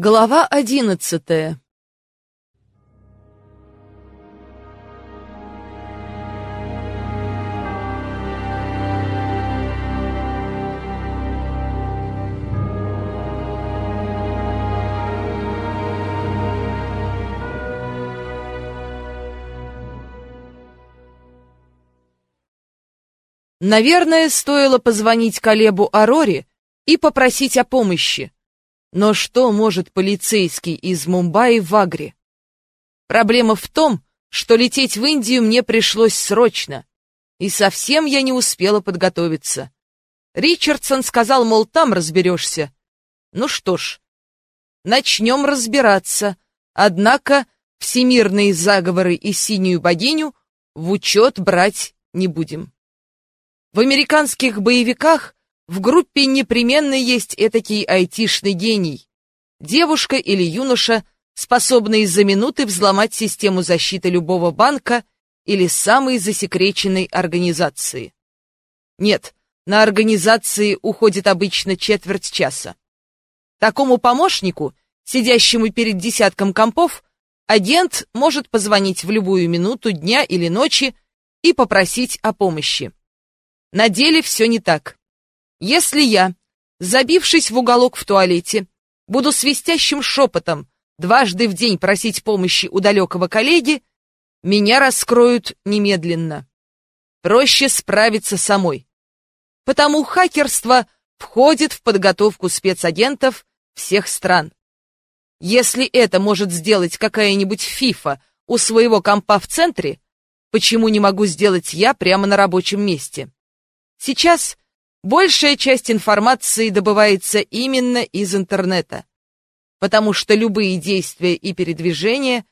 Глава одиннадцатая Наверное, стоило позвонить Колебу Ароре и попросить о помощи. Но что может полицейский из Мумбаи в Агре? Проблема в том, что лететь в Индию мне пришлось срочно, и совсем я не успела подготовиться. Ричардсон сказал, мол, там разберешься. Ну что ж, начнем разбираться, однако всемирные заговоры и синюю богиню в учет брать не будем. В американских боевиках в группе непременно есть этакий айтишный гений. Девушка или юноша, способные за минуты взломать систему защиты любого банка или самой засекреченной организации. Нет, на организации уходит обычно четверть часа. Такому помощнику, сидящему перед десятком компов, агент может позвонить в любую минуту дня или ночи и попросить о помощи. На деле все не так. Если я, забившись в уголок в туалете, буду свистящим шепотом дважды в день просить помощи у далекого коллеги, меня раскроют немедленно. Проще справиться самой. Потому хакерство входит в подготовку спецагентов всех стран. Если это может сделать какая-нибудь фифа у своего компа в центре, почему не могу сделать я прямо на рабочем месте? Сейчас большая часть информации добывается именно из интернета, потому что любые действия и передвижения,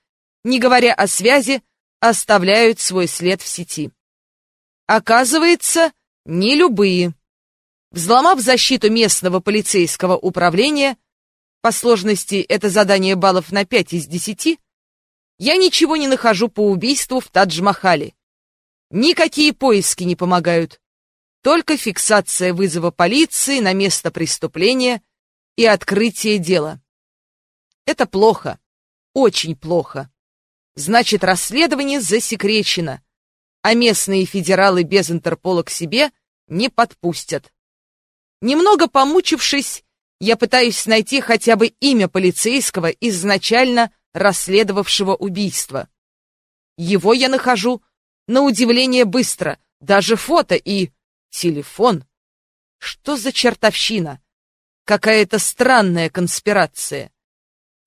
не говоря о связи, оставляют свой след в сети. Оказывается, не любые. Взломав защиту местного полицейского управления, по сложности это задание баллов на 5 из 10, я ничего не нахожу по убийству в Тадж-Махале. Никакие поиски не помогают. Только фиксация вызова полиции на место преступления и открытие дела. Это плохо, очень плохо. Значит, расследование засекречено, а местные федералы без Интерпола к себе не подпустят. Немного помучившись, я пытаюсь найти хотя бы имя полицейского, изначально расследовавшего убийство. Его я нахожу, на удивление, быстро, даже фото и... Телефон? Что за чертовщина? Какая-то странная конспирация.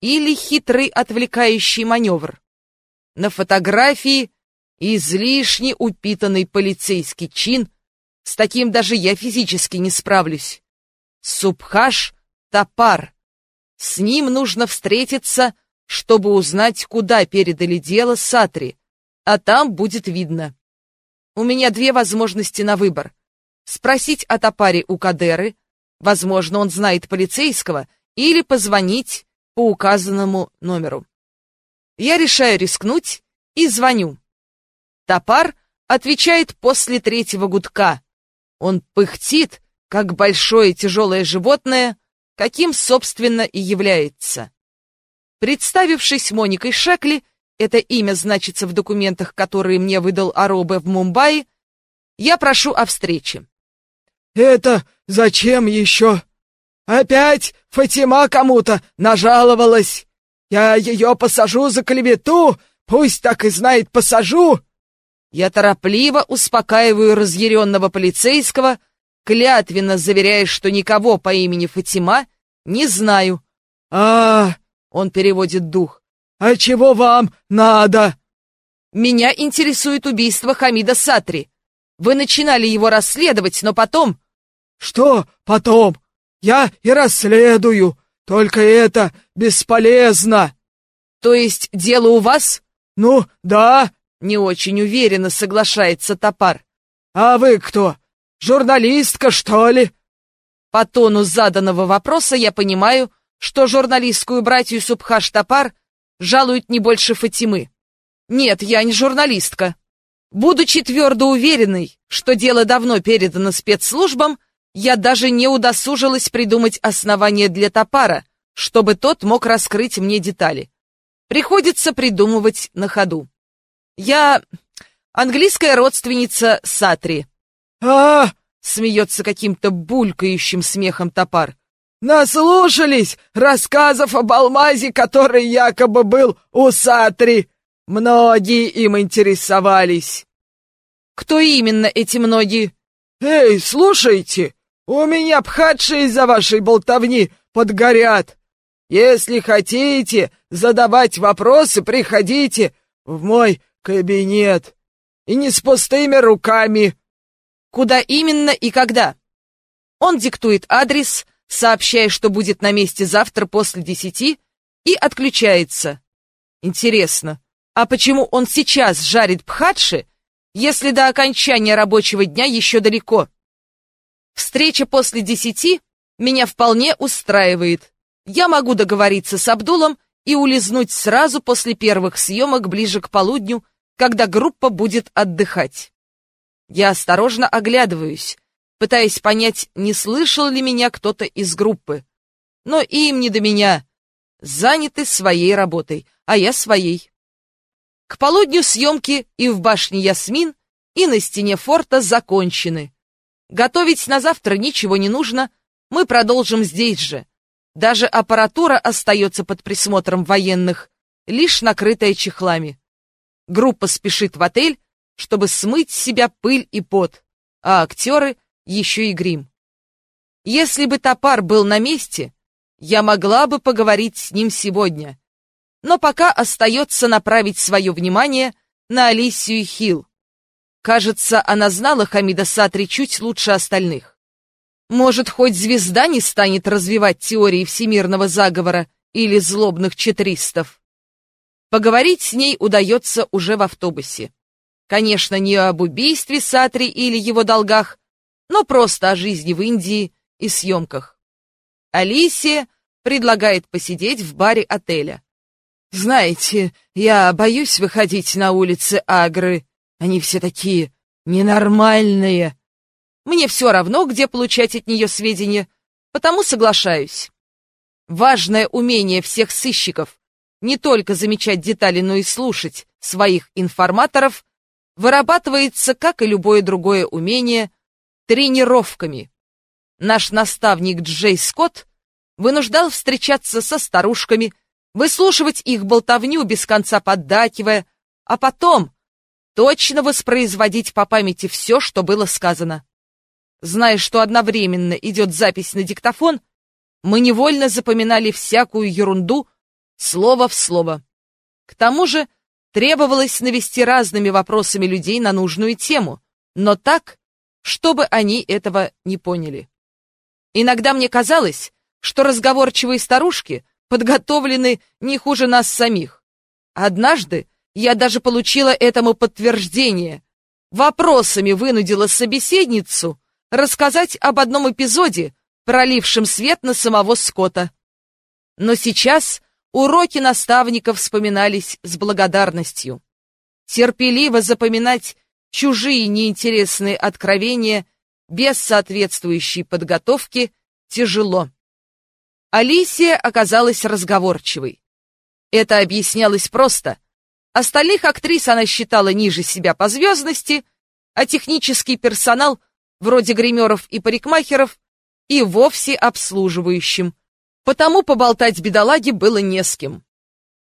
Или хитрый отвлекающий маневр. На фотографии излишне упитанный полицейский чин, с таким даже я физически не справлюсь. Субхаш Тапар. С ним нужно встретиться, чтобы узнать, куда передали дело Сатри, а там будет видно. У меня две возможности на выбор спросить о топаре у Кадеры, возможно, он знает полицейского, или позвонить по указанному номеру. Я решаю рискнуть и звоню. Топар отвечает после третьего гудка. Он пыхтит, как большое тяжелое животное, каким, собственно, и является. Представившись Моникой Шекли, это имя значится в документах, которые мне выдал Аробе в Мумбаи, я прошу о встрече. «Это зачем еще? Опять Фатима кому-то нажаловалась. Я ее посажу за клевету, пусть так и знает, посажу!» Я торопливо успокаиваю разъяренного полицейского, клятвенно заверяя, что никого по имени Фатима не знаю. а он переводит дух. «А чего вам надо?» «Меня интересует убийство Хамида Сатри. Вы начинали его расследовать, но потом...» «Что потом? Я и расследую, только это бесполезно». «То есть дело у вас?» «Ну, да». Не очень уверенно соглашается Топар. «А вы кто? Журналистка, что ли?» По тону заданного вопроса я понимаю, что журналистскую братью Субхаш Топар жалуют не больше Фатимы. Нет, я не журналистка. Будучи твердо уверенной, что дело давно передано спецслужбам, я даже не удосужилась придумать основание для топара, чтобы тот мог раскрыть мне детали. Приходится придумывать на ходу. Я английская родственница Сатри. а Смеется каким-то булькающим смехом топар. Наслушались рассказов об алмазе, который якобы был у Сатри. Многие им интересовались. Кто именно эти многие? Эй, слушайте, у меня пхатши из-за вашей болтовни подгорят. Если хотите задавать вопросы, приходите в мой кабинет. И не с пустыми руками. Куда именно и когда? Он диктует адрес, сообщая, что будет на месте завтра после десяти, и отключается. Интересно, а почему он сейчас жарит пхатши, если до окончания рабочего дня еще далеко? Встреча после десяти меня вполне устраивает. Я могу договориться с Абдулом и улизнуть сразу после первых съемок ближе к полудню, когда группа будет отдыхать. Я осторожно оглядываюсь, пытаясь понять, не слышал ли меня кто-то из группы. Но им не до меня. Заняты своей работой, а я своей. К полудню съемки и в башне Ясмин, и на стене форта закончены. Готовить на завтра ничего не нужно, мы продолжим здесь же. Даже аппаратура остается под присмотром военных, лишь накрытая чехлами. Группа спешит в отель, чтобы смыть с себя пыль и пот, а актеры еще и грим. Если бы топар был на месте, я могла бы поговорить с ним сегодня. Но пока остается направить свое внимание на Алисию Хилл. Кажется, она знала Хамида Сатри чуть лучше остальных. Может, хоть звезда не станет развивать теории всемирного заговора или злобных четристов. Поговорить с ней удается уже в автобусе. Конечно, не об убийстве Сатри или его долгах, но просто о жизни в Индии и съемках. Алисия предлагает посидеть в баре отеля. «Знаете, я боюсь выходить на улицы Агры. Они все такие ненормальные. Мне все равно, где получать от нее сведения, потому соглашаюсь. Важное умение всех сыщиков не только замечать детали, но и слушать своих информаторов вырабатывается, как и любое другое умение, тренировками. Наш наставник Джей Скотт вынуждал встречаться со старушками, выслушивать их болтовню, без конца поддакивая, а потом точно воспроизводить по памяти все, что было сказано. Зная, что одновременно идет запись на диктофон, мы невольно запоминали всякую ерунду, слово в слово. К тому же требовалось навести разными вопросами людей на нужную тему, но так, чтобы они этого не поняли. Иногда мне казалось, что разговорчивые старушки подготовлены не хуже нас самих. Однажды я даже получила этому подтверждение. Вопросами вынудила собеседницу рассказать об одном эпизоде, пролившем свет на самого Скотта. Но сейчас уроки наставников вспоминались с благодарностью. Терпеливо запоминать чужие неинтересные откровения без соответствующей подготовки тяжело. Алисия оказалась разговорчивой. Это объяснялось просто. Остальных актрис она считала ниже себя по звездности, а технический персонал, вроде гримеров и парикмахеров, и вовсе обслуживающим. Потому поболтать бедолаге было не с кем.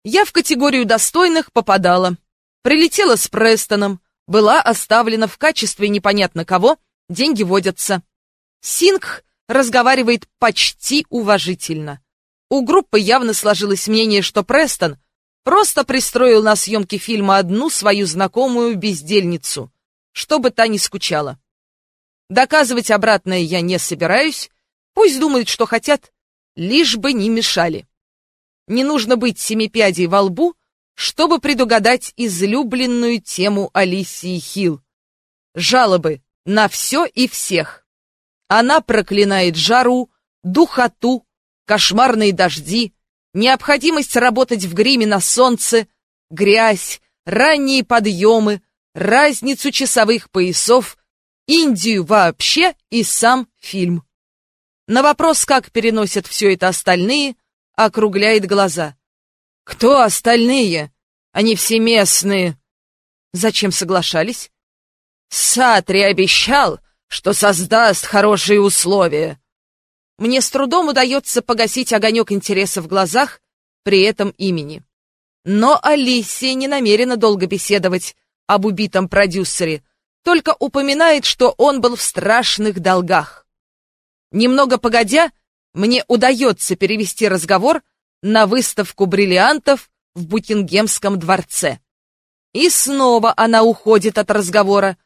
Я в категорию достойных попадала. Прилетела с Престоном, была оставлена в качестве непонятно кого, деньги водятся. Сингх разговаривает почти уважительно. У группы явно сложилось мнение, что Престон просто пристроил на съемки фильма одну свою знакомую бездельницу, чтобы та не скучала. Доказывать обратное я не собираюсь, пусть думают, что хотят, лишь бы не мешали. Не нужно быть семипядей во лбу, чтобы предугадать излюбленную тему Алисии Хилл. Жалобы на все и всех. Она проклинает жару, духоту, кошмарные дожди, необходимость работать в гриме на солнце, грязь, ранние подъемы, разницу часовых поясов, Индию вообще и сам фильм. На вопрос, как переносят все это остальные, округляет глаза. «Кто остальные? Они все местные». «Зачем соглашались?» «Сатри обещал, что создаст хорошие условия». Мне с трудом удается погасить огонек интереса в глазах при этом имени. Но Алисия не намерена долго беседовать об убитом продюсере, только упоминает, что он был в страшных долгах. Немного погодя, мне удается перевести разговор на выставку бриллиантов в Букингемском дворце. И снова она уходит от разговора,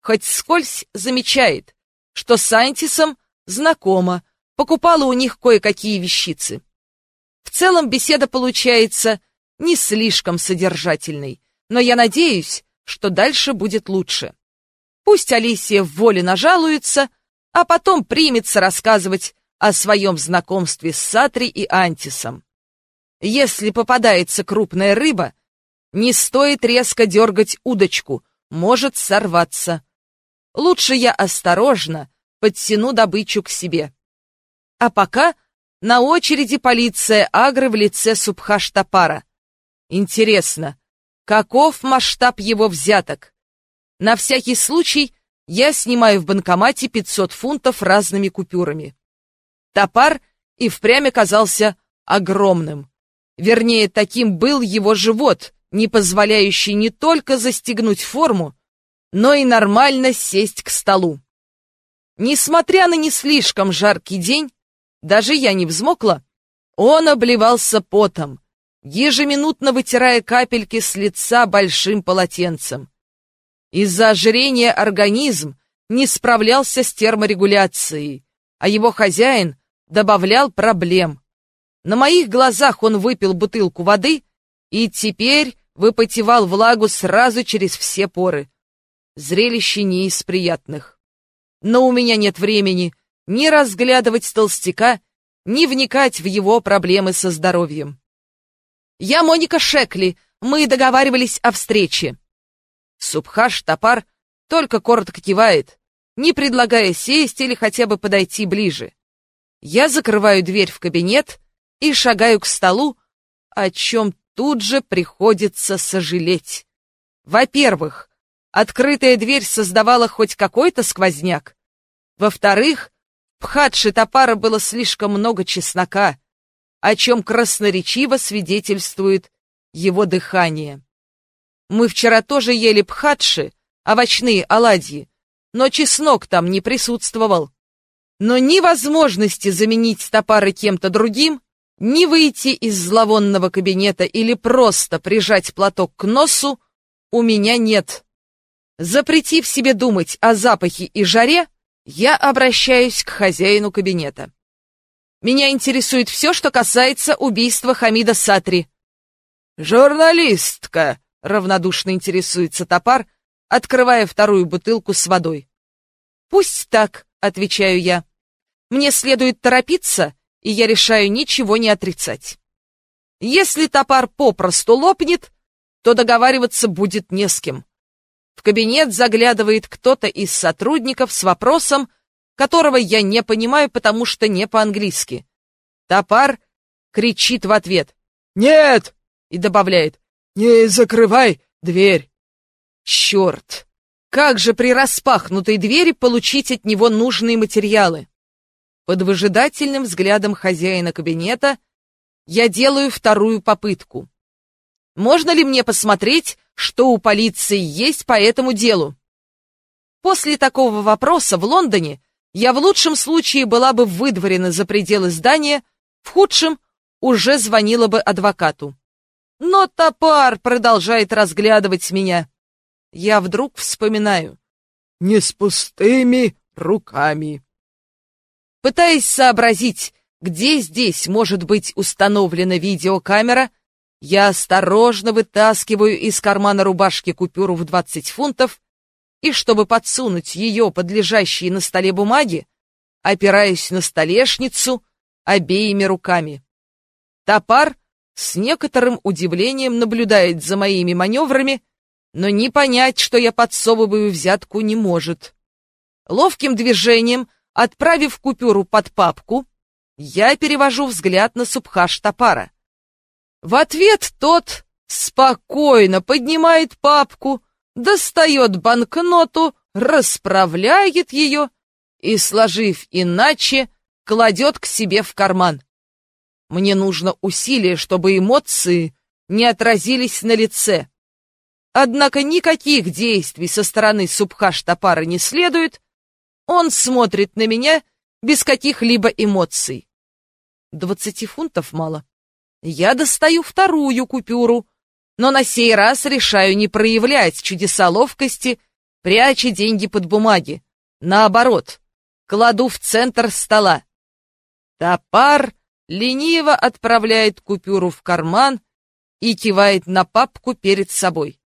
хоть скользь замечает, что с Антисом знакома, покупала у них кое-какие вещицы. В целом беседа получается не слишком содержательной, но я надеюсь, что дальше будет лучше. Пусть Алисия в воле нажалуется, а потом примется рассказывать о своем знакомстве с Сатри и Антисом. Если попадается крупная рыба, не стоит резко дергать удочку, может сорваться. Лучше я осторожно подтяну добычу к себе. А пока на очереди полиция Агры в лице Субхаштапара. Интересно, каков масштаб его взяток? На всякий случай я снимаю в банкомате 500 фунтов разными купюрами. Топар и впрямь оказался огромным. Вернее, таким был его живот, не позволяющий не только застегнуть форму, но и нормально сесть к столу. Несмотря на не слишком жаркий день, даже я не взмокла. Он обливался потом, ежеминутно вытирая капельки с лица большим полотенцем. Из-за ожирения организм не справлялся с терморегуляцией, а его хозяин добавлял проблем. На моих глазах он выпил бутылку воды и теперь выпотевал влагу сразу через все поры. Зрелище не из приятных. Но у меня нет времени ни разглядывать толстяка, ни вникать в его проблемы со здоровьем. «Я Моника Шекли, мы договаривались о встрече». Субхаш Топар только коротко кивает, не предлагая сесть или хотя бы подойти ближе. Я закрываю дверь в кабинет и шагаю к столу, о чем тут же приходится сожалеть. Во-первых, открытая дверь создавала хоть какой-то сквозняк. Во-вторых, Пхадши топара было слишком много чеснока, о чем красноречиво свидетельствует его дыхание. Мы вчера тоже ели пхадши, овощные оладьи, но чеснок там не присутствовал. Но ни возможности заменить топары кем-то другим, ни выйти из зловонного кабинета или просто прижать платок к носу у меня нет. Запретив себе думать о запахе и жаре, я обращаюсь к хозяину кабинета. Меня интересует все, что касается убийства Хамида Сатри. «Журналистка!» — равнодушно интересуется топар, открывая вторую бутылку с водой. «Пусть так», — отвечаю я. «Мне следует торопиться, и я решаю ничего не отрицать. Если топар попросту лопнет, то договариваться будет не с кем. В кабинет заглядывает кто-то из сотрудников с вопросом, которого я не понимаю, потому что не по-английски. Топар кричит в ответ «Нет!» и добавляет «Не закрывай дверь!» Черт! Как же при распахнутой двери получить от него нужные материалы? Под выжидательным взглядом хозяина кабинета я делаю вторую попытку. Можно ли мне посмотреть, что у полиции есть по этому делу? После такого вопроса в Лондоне я в лучшем случае была бы выдворена за пределы здания, в худшем уже звонила бы адвокату. Но топар продолжает разглядывать меня. Я вдруг вспоминаю. Не с пустыми руками. Пытаясь сообразить, где здесь может быть установлена видеокамера, я осторожно вытаскиваю из кармана рубашки купюру в 20 фунтов и, чтобы подсунуть ее под лежащие на столе бумаги, опираюсь на столешницу обеими руками. Топар с некоторым удивлением наблюдает за моими маневрами, но не понять, что я подсовываю взятку, не может. Ловким движением, отправив купюру под папку, Я перевожу взгляд на Субхаш Тапара. В ответ тот спокойно поднимает папку, достает банкноту, расправляет ее и, сложив иначе, кладет к себе в карман. Мне нужно усилие, чтобы эмоции не отразились на лице. Однако никаких действий со стороны Субхаш-Тапара не следует. Он смотрит на меня без каких-либо эмоций. Двадцати фунтов мало. Я достаю вторую купюру, но на сей раз решаю не проявлять чудеса ловкости, пряча деньги под бумаги. Наоборот, кладу в центр стола. Топар лениво отправляет купюру в карман и кивает на папку перед собой.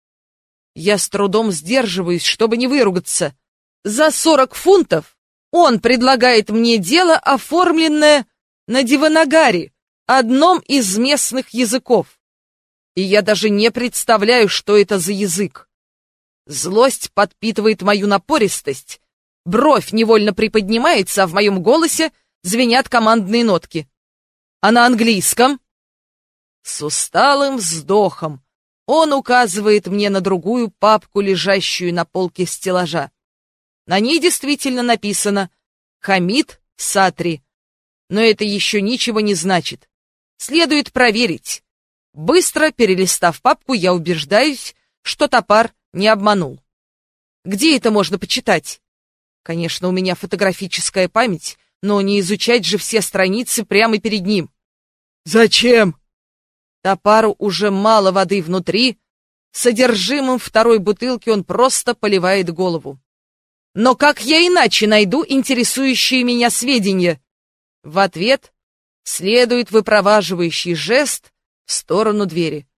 Я с трудом сдерживаюсь, чтобы не выругаться. За сорок фунтов он предлагает мне дело, оформленное на Диванагаре, одном из местных языков. И я даже не представляю, что это за язык. Злость подпитывает мою напористость. Бровь невольно приподнимается, а в моем голосе звенят командные нотки. А на английском? С усталым вздохом он указывает мне на другую папку, лежащую на полке стеллажа. На ней действительно написано «Хамид Сатри». Но это еще ничего не значит. Следует проверить. Быстро перелистав папку, я убеждаюсь, что топар не обманул. Где это можно почитать? Конечно, у меня фотографическая память, но не изучать же все страницы прямо перед ним. «Зачем?» Топару уже мало воды внутри, содержимым второй бутылки он просто поливает голову. Но как я иначе найду интересующие меня сведения? В ответ следует выпроваживающий жест в сторону двери.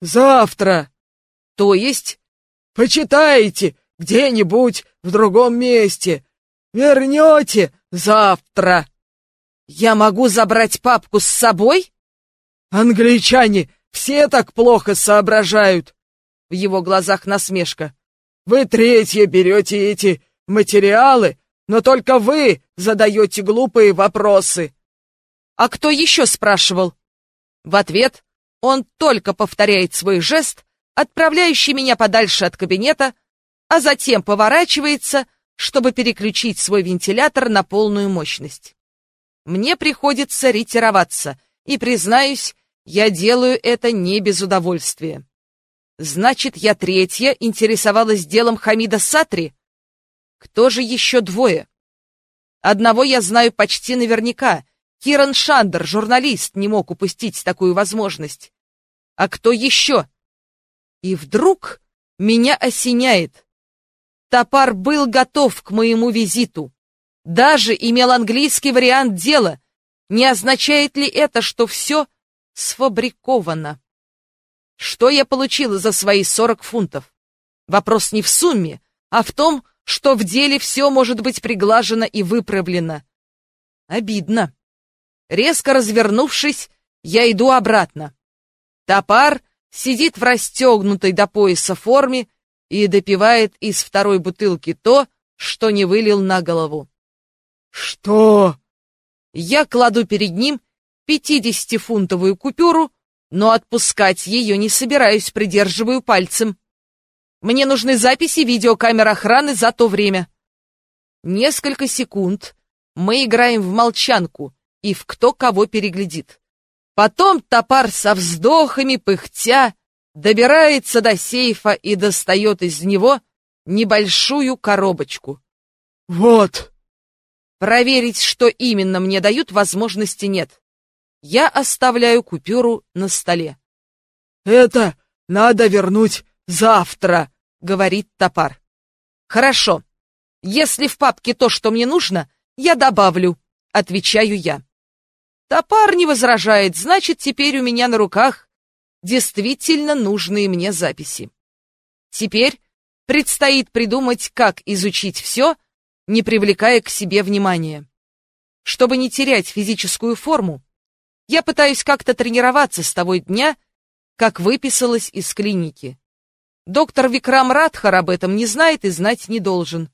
«Завтра!» «То есть?» «Почитайте где-нибудь в другом месте. Вернете завтра!» «Я могу забрать папку с собой?» «Англичане все так плохо соображают!» В его глазах насмешка. «Вы третье берете эти материалы, но только вы задаете глупые вопросы!» «А кто еще спрашивал?» В ответ он только повторяет свой жест, отправляющий меня подальше от кабинета, а затем поворачивается, чтобы переключить свой вентилятор на полную мощность. Мне приходится ретироваться, и, признаюсь, я делаю это не без удовольствия. Значит, я третья интересовалась делом Хамида Сатри? Кто же еще двое? Одного я знаю почти наверняка. Киран Шандер, журналист, не мог упустить такую возможность. А кто еще? И вдруг меня осеняет. Топар был готов к моему визиту. Даже имел английский вариант дела. Не означает ли это, что все сфабриковано. Что я получила за свои сорок фунтов? Вопрос не в сумме, а в том, что в деле все может быть приглажено и выправлено. Обидно. Резко развернувшись, я иду обратно. Топар сидит в расстегнутой до пояса форме и допивает из второй бутылки то, что не вылил на голову. «Что?» Я кладу перед ним пятидесятифунтовую купюру, но отпускать ее не собираюсь, придерживаю пальцем. Мне нужны записи видеокамер охраны за то время. Несколько секунд мы играем в молчанку и в кто кого переглядит. Потом топар со вздохами, пыхтя, добирается до сейфа и достает из него небольшую коробочку. «Вот!» Проверить, что именно мне дают, возможности нет. Я оставляю купюру на столе. «Это надо вернуть завтра», — говорит топар. «Хорошо. Если в папке то, что мне нужно, я добавлю», — отвечаю я. Топар не возражает, значит, теперь у меня на руках действительно нужные мне записи. Теперь предстоит придумать, как изучить все, не привлекая к себе внимания. Чтобы не терять физическую форму, я пытаюсь как-то тренироваться с того дня, как выписалась из клиники. Доктор Викрам Радхар об этом не знает и знать не должен.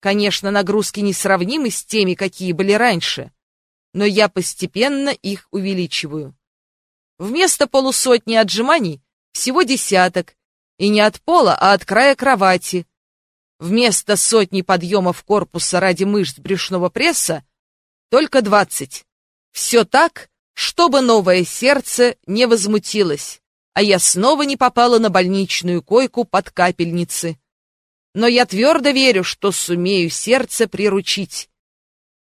Конечно, нагрузки несравнимы с теми, какие были раньше. Но я постепенно их увеличиваю. Вместо полусотни отжиманий всего десяток, и не от пола, а от края кровати. Вместо сотни подъемов корпуса ради мышц брюшного пресса только двадцать. Все так, чтобы новое сердце не возмутилось, а я снова не попала на больничную койку под капельницы. Но я твердо верю, что сумею сердце приручить.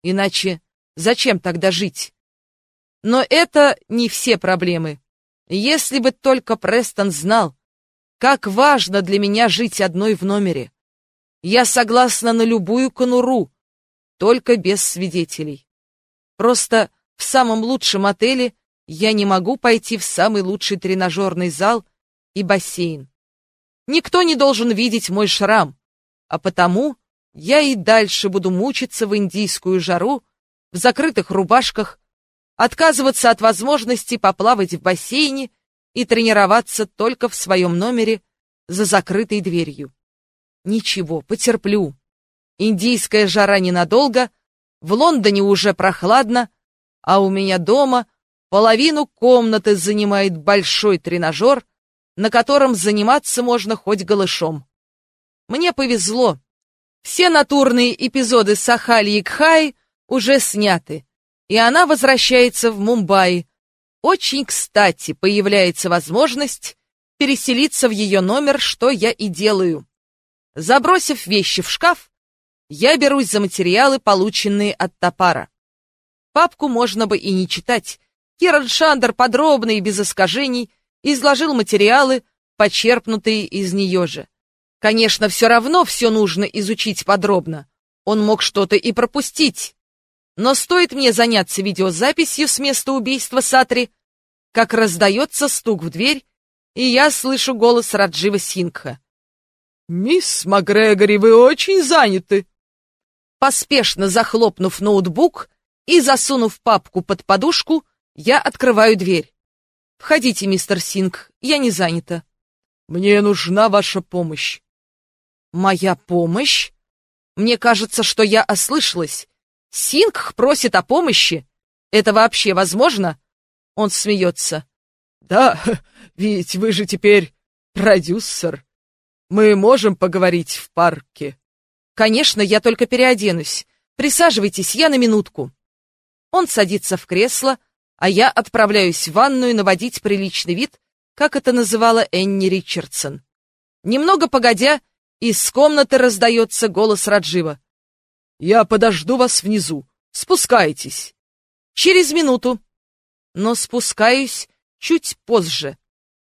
Иначе зачем тогда жить? Но это не все проблемы. Если бы только Престон знал, как важно для меня жить одной в номере. Я согласна на любую конуру, только без свидетелей. Просто в самом лучшем отеле я не могу пойти в самый лучший тренажерный зал и бассейн. Никто не должен видеть мой шрам, а потому я и дальше буду мучиться в индийскую жару, в закрытых рубашках, отказываться от возможности поплавать в бассейне и тренироваться только в своем номере за закрытой дверью. Ничего, потерплю. Индийская жара ненадолго, в Лондоне уже прохладно, а у меня дома половину комнаты занимает большой тренажер, на котором заниматься можно хоть голышом. Мне повезло. Все натурные эпизоды Сахали и Кхай уже сняты, и она возвращается в Мумбаи. Очень кстати появляется возможность переселиться в ее номер, что я и делаю. Забросив вещи в шкаф, я берусь за материалы, полученные от топара. Папку можно бы и не читать. Киран Шандер подробно и без искажений изложил материалы, почерпнутые из нее же. Конечно, все равно все нужно изучить подробно. Он мог что-то и пропустить. Но стоит мне заняться видеозаписью с места убийства Сатри, как раздается стук в дверь, и я слышу голос Раджива Сингха. «Мисс МакГрегори, вы очень заняты!» Поспешно захлопнув ноутбук и засунув папку под подушку, я открываю дверь. «Входите, мистер Синг, я не занята». «Мне нужна ваша помощь». «Моя помощь? Мне кажется, что я ослышалась. Синг просит о помощи. Это вообще возможно?» Он смеется. «Да, ведь вы же теперь продюсер. Мы можем поговорить в парке?» «Конечно, я только переоденусь. Присаживайтесь, я на минутку». Он садится в кресло, а я отправляюсь в ванную наводить приличный вид, как это называла Энни Ричардсон. Немного погодя, из комнаты раздается голос Раджива. «Я подожду вас внизу. Спускайтесь». «Через минуту». Но спускаюсь чуть позже.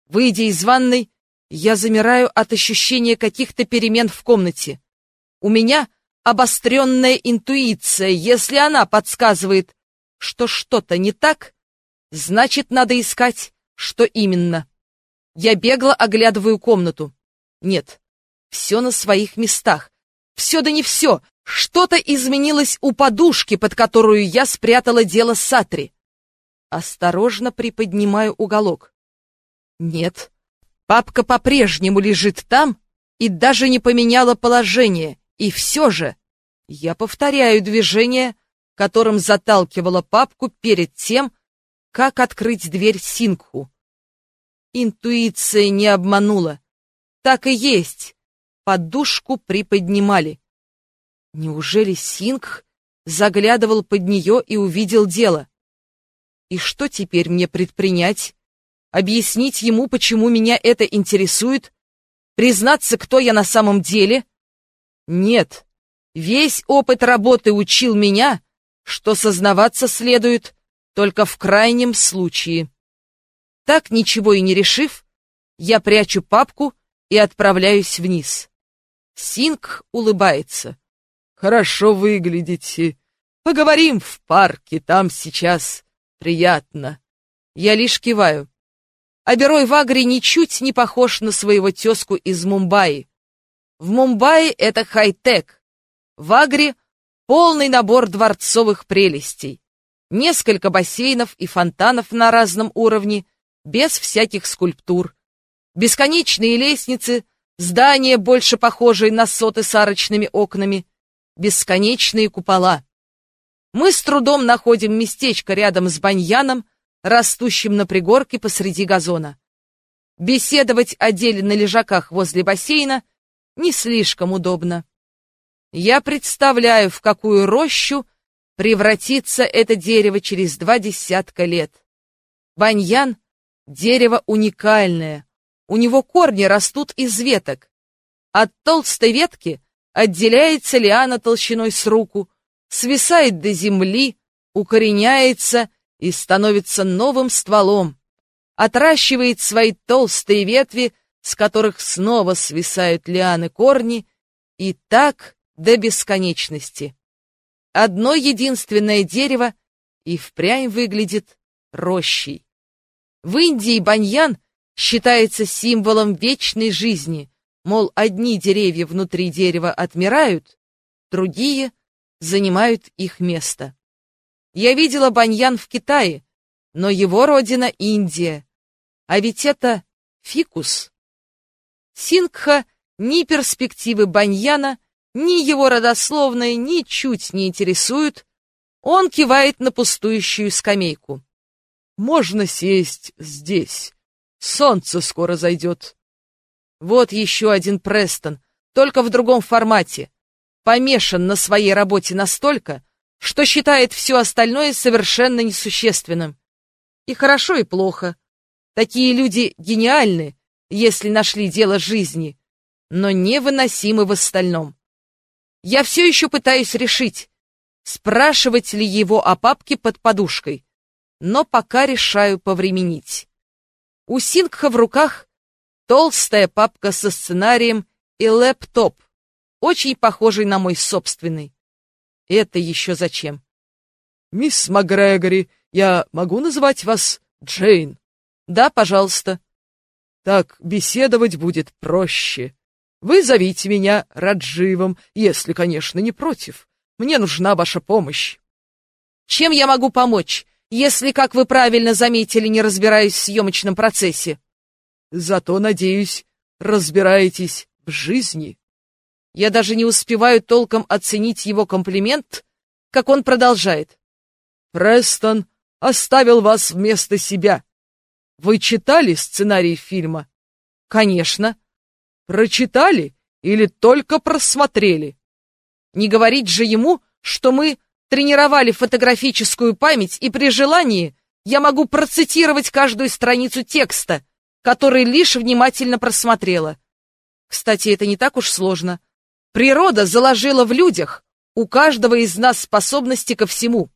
Выйдя из ванной, я замираю от ощущения каких-то перемен в комнате. У меня обостренная интуиция. Если она подсказывает, что что-то не так, значит, надо искать, что именно. Я бегло оглядываю комнату. Нет, все на своих местах. Все да не все. Что-то изменилось у подушки, под которую я спрятала дело Сатри. Осторожно приподнимаю уголок. Нет, Папка по-прежнему лежит там и даже не поменяла положение. И все же я повторяю движение, которым заталкивала папку перед тем, как открыть дверь Сингху. Интуиция не обманула. Так и есть. Подушку приподнимали. Неужели Сингх заглядывал под нее и увидел дело? И что теперь мне предпринять? Объяснить ему, почему меня это интересует? Признаться, кто я на самом деле? Нет. Весь опыт работы учил меня, что сознаваться следует только в крайнем случае. Так, ничего и не решив, я прячу папку и отправляюсь вниз. Синг улыбается. «Хорошо выглядите. Поговорим в парке, там сейчас приятно». Я лишь киваю. Аберой в Агре ничуть не похож на своего тезку из Мумбаи. В Мумбаи это хай-тек. В Агре полный набор дворцовых прелестей. Несколько бассейнов и фонтанов на разном уровне, без всяких скульптур. Бесконечные лестницы, здания, больше похожие на соты с арочными окнами, бесконечные купола. Мы с трудом находим местечко рядом с баньяном, растущим на пригорке посреди газона. Беседовать о деле на лежаках возле бассейна не слишком удобно. Я представляю, в какую рощу превратится это дерево через два десятка лет. Баньян — дерево уникальное. У него корни растут из веток. От толстой ветки отделяется лиана толщиной с руку, свисает до земли, укореняется и становится новым стволом, отращивает свои толстые ветви, с которых снова свисают лианы корни, и так до бесконечности. Одно единственное дерево и впрямь выглядит рощей. В Индии баньян считается символом вечной жизни, мол, одни деревья внутри дерева отмирают, другие занимают их место. Я видела баньян в Китае, но его родина Индия. А ведь это фикус. Сингха ни перспективы баньяна, ни его родословной ничуть не интересуют. Он кивает на пустующую скамейку. Можно сесть здесь. Солнце скоро зайдет. Вот еще один Престон, только в другом формате. Помешан на своей работе настолько, что считает все остальное совершенно несущественным. И хорошо, и плохо. Такие люди гениальны, если нашли дело жизни, но невыносимы в остальном. Я все еще пытаюсь решить, спрашивать ли его о папке под подушкой но пока решаю повременить. У Сингха в руках толстая папка со сценарием и лэптоп, очень похожий на мой собственный. Это еще зачем? «Мисс МакГрегори, я могу называть вас Джейн?» «Да, пожалуйста». «Так беседовать будет проще. Вы зовите меня Радживом, если, конечно, не против. Мне нужна ваша помощь». «Чем я могу помочь? Если, как вы правильно заметили, не разбираюсь в съемочном процессе. Зато, надеюсь, разбираетесь в жизни. Я даже не успеваю толком оценить его комплимент, как он продолжает. Престон оставил вас вместо себя. Вы читали сценарий фильма? Конечно. Прочитали или только просмотрели? Не говорить же ему, что мы тренировали фотографическую память, и при желании я могу процитировать каждую страницу текста, который лишь внимательно просмотрела. Кстати, это не так уж сложно. Природа заложила в людях у каждого из нас способности ко всему.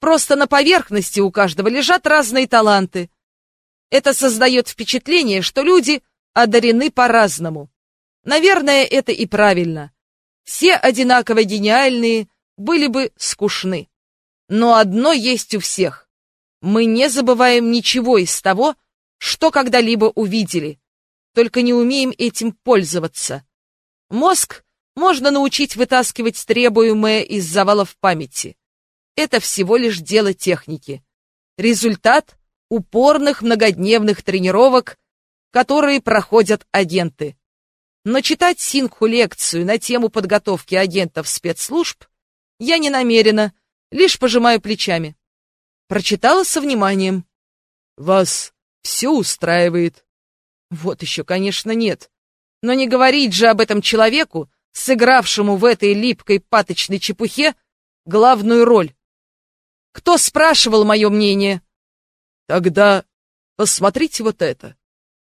Просто на поверхности у каждого лежат разные таланты. Это создает впечатление, что люди одарены по-разному. Наверное, это и правильно. Все одинаково гениальные, были бы скучны. Но одно есть у всех. Мы не забываем ничего из того, что когда-либо увидели, только не умеем этим пользоваться. Мозг можно научить вытаскивать требуемое из завалов памяти. Это всего лишь дело техники. Результат упорных многодневных тренировок, которые проходят агенты. Но читать Сингху лекцию на тему подготовки агентов спецслужб я не намерена, лишь пожимаю плечами. Прочитала со вниманием. Вас все устраивает? Вот еще, конечно, нет. Но не говорить же об этом человеку, сыгравшему в этой липкой паточной чепухе главную роль. Кто спрашивал мое мнение? Тогда посмотрите вот это.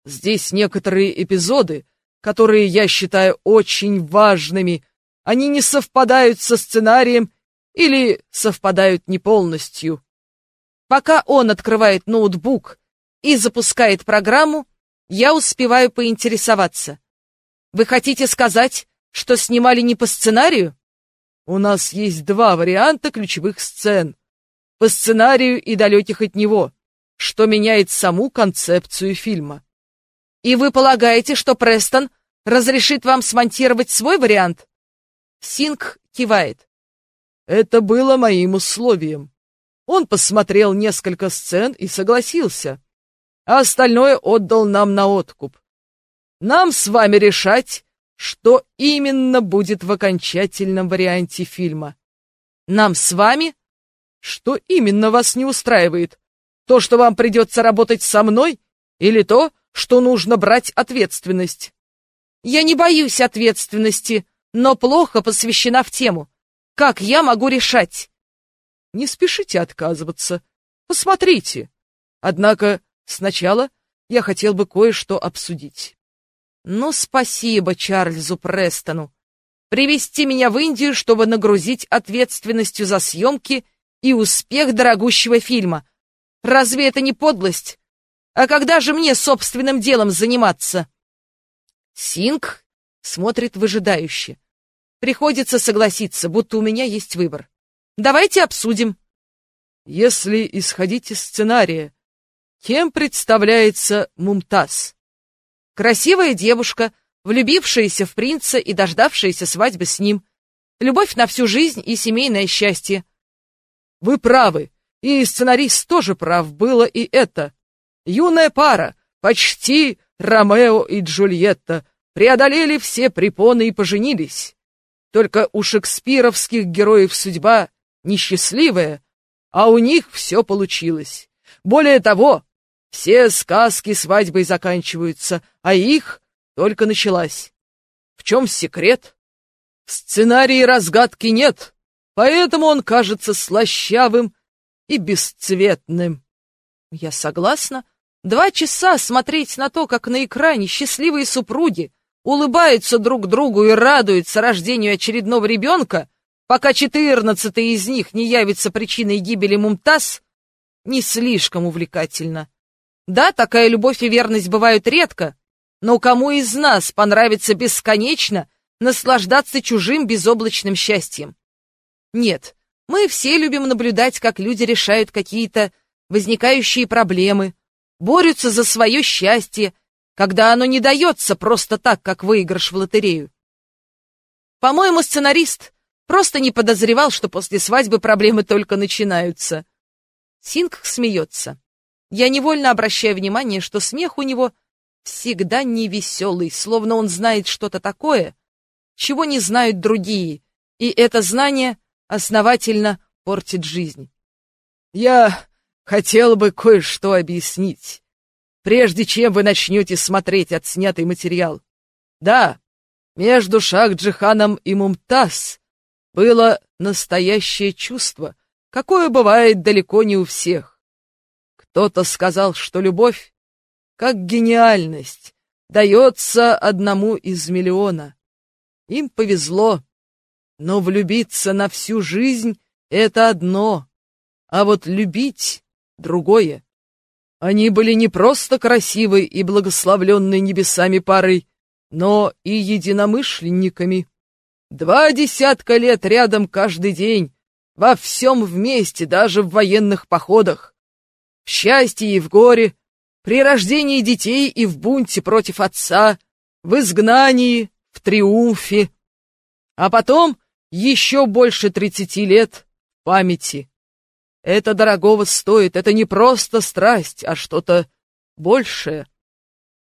Здесь некоторые эпизоды, которые я считаю очень важными они не совпадают со сценарием или совпадают не полностью. Пока он открывает ноутбук и запускает программу, я успеваю поинтересоваться. Вы хотите сказать, что снимали не по сценарию? У нас есть два варианта ключевых сцен. По сценарию и далеких от него, что меняет саму концепцию фильма. И вы полагаете, что Престон разрешит вам смонтировать свой вариант? Синг кивает. Это было моим условием. Он посмотрел несколько сцен и согласился, а остальное отдал нам на откуп. Нам с вами решать, что именно будет в окончательном варианте фильма. Нам с вами? Что именно вас не устраивает? То, что вам придется работать со мной, или то, что нужно брать ответственность? Я не боюсь ответственности, но плохо посвящена в тему. Как я могу решать? Не спешите отказываться. Посмотрите. Однако сначала я хотел бы кое-что обсудить. Ну, спасибо Чарльзу Престону. Привести меня в Индию, чтобы нагрузить ответственностью за съемки и успех дорогущего фильма. Разве это не подлость? А когда же мне собственным делом заниматься? Синг смотрит выжидающе. Приходится согласиться, будто у меня есть выбор. Давайте обсудим. Если исходить из сценария, кем представляется Мумтаз? Красивая девушка, влюбившаяся в принца и дождавшаяся свадьбы с ним. Любовь на всю жизнь и семейное счастье. Вы правы, и сценарист тоже прав, было и это. Юная пара, почти Ромео и Джульетта, преодолели все препоны и поженились. Только у шекспировских героев судьба несчастливая, а у них все получилось. Более того, все сказки свадьбой заканчиваются, а их только началась. В чем секрет? В сценарии разгадки нет, поэтому он кажется слащавым и бесцветным. Я согласна. Два часа смотреть на то, как на экране счастливые супруги улыбаются друг другу и радуются рождению очередного ребенка, пока четырнадцатый из них не явится причиной гибели Мумтаз, не слишком увлекательно. Да, такая любовь и верность бывают редко, но кому из нас понравится бесконечно наслаждаться чужим безоблачным счастьем? Нет, мы все любим наблюдать, как люди решают какие-то возникающие проблемы, борются за свое счастье, когда оно не дается просто так, как выигрыш в лотерею. По-моему, сценарист просто не подозревал, что после свадьбы проблемы только начинаются. Синг смеется. Я невольно обращаю внимание, что смех у него всегда невеселый, словно он знает что-то такое, чего не знают другие, и это знание основательно портит жизнь. Я хотел бы кое-что объяснить прежде чем вы начнете смотреть отснятый материал. Да, между Шах-Джиханом и Мумтаз было настоящее чувство, какое бывает далеко не у всех. Кто-то сказал, что любовь, как гениальность, дается одному из миллиона. Им повезло, но влюбиться на всю жизнь — это одно, а вот любить — другое. Они были не просто красивой и благословленной небесами парой, но и единомышленниками. Два десятка лет рядом каждый день, во всем вместе, даже в военных походах. В счастье и в горе, при рождении детей и в бунте против отца, в изгнании, в триумфе. А потом еще больше тридцати лет памяти. Это дорогого стоит, это не просто страсть, а что-то большее.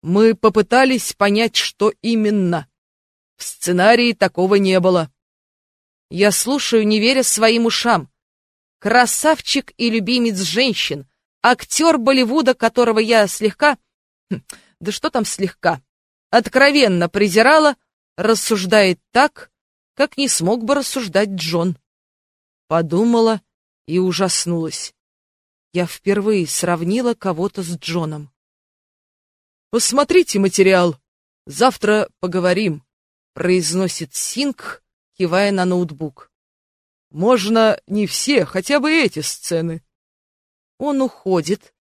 Мы попытались понять, что именно. В сценарии такого не было. Я слушаю, не веря своим ушам. Красавчик и любимец женщин, актер Болливуда, которого я слегка... Хм, да что там слегка? Откровенно презирала, рассуждает так, как не смог бы рассуждать Джон. Подумала и ужаснулась. Я впервые сравнила кого-то с Джоном. «Посмотрите материал. Завтра поговорим», — произносит Синг, кивая на ноутбук. «Можно не все, хотя бы эти сцены». Он уходит,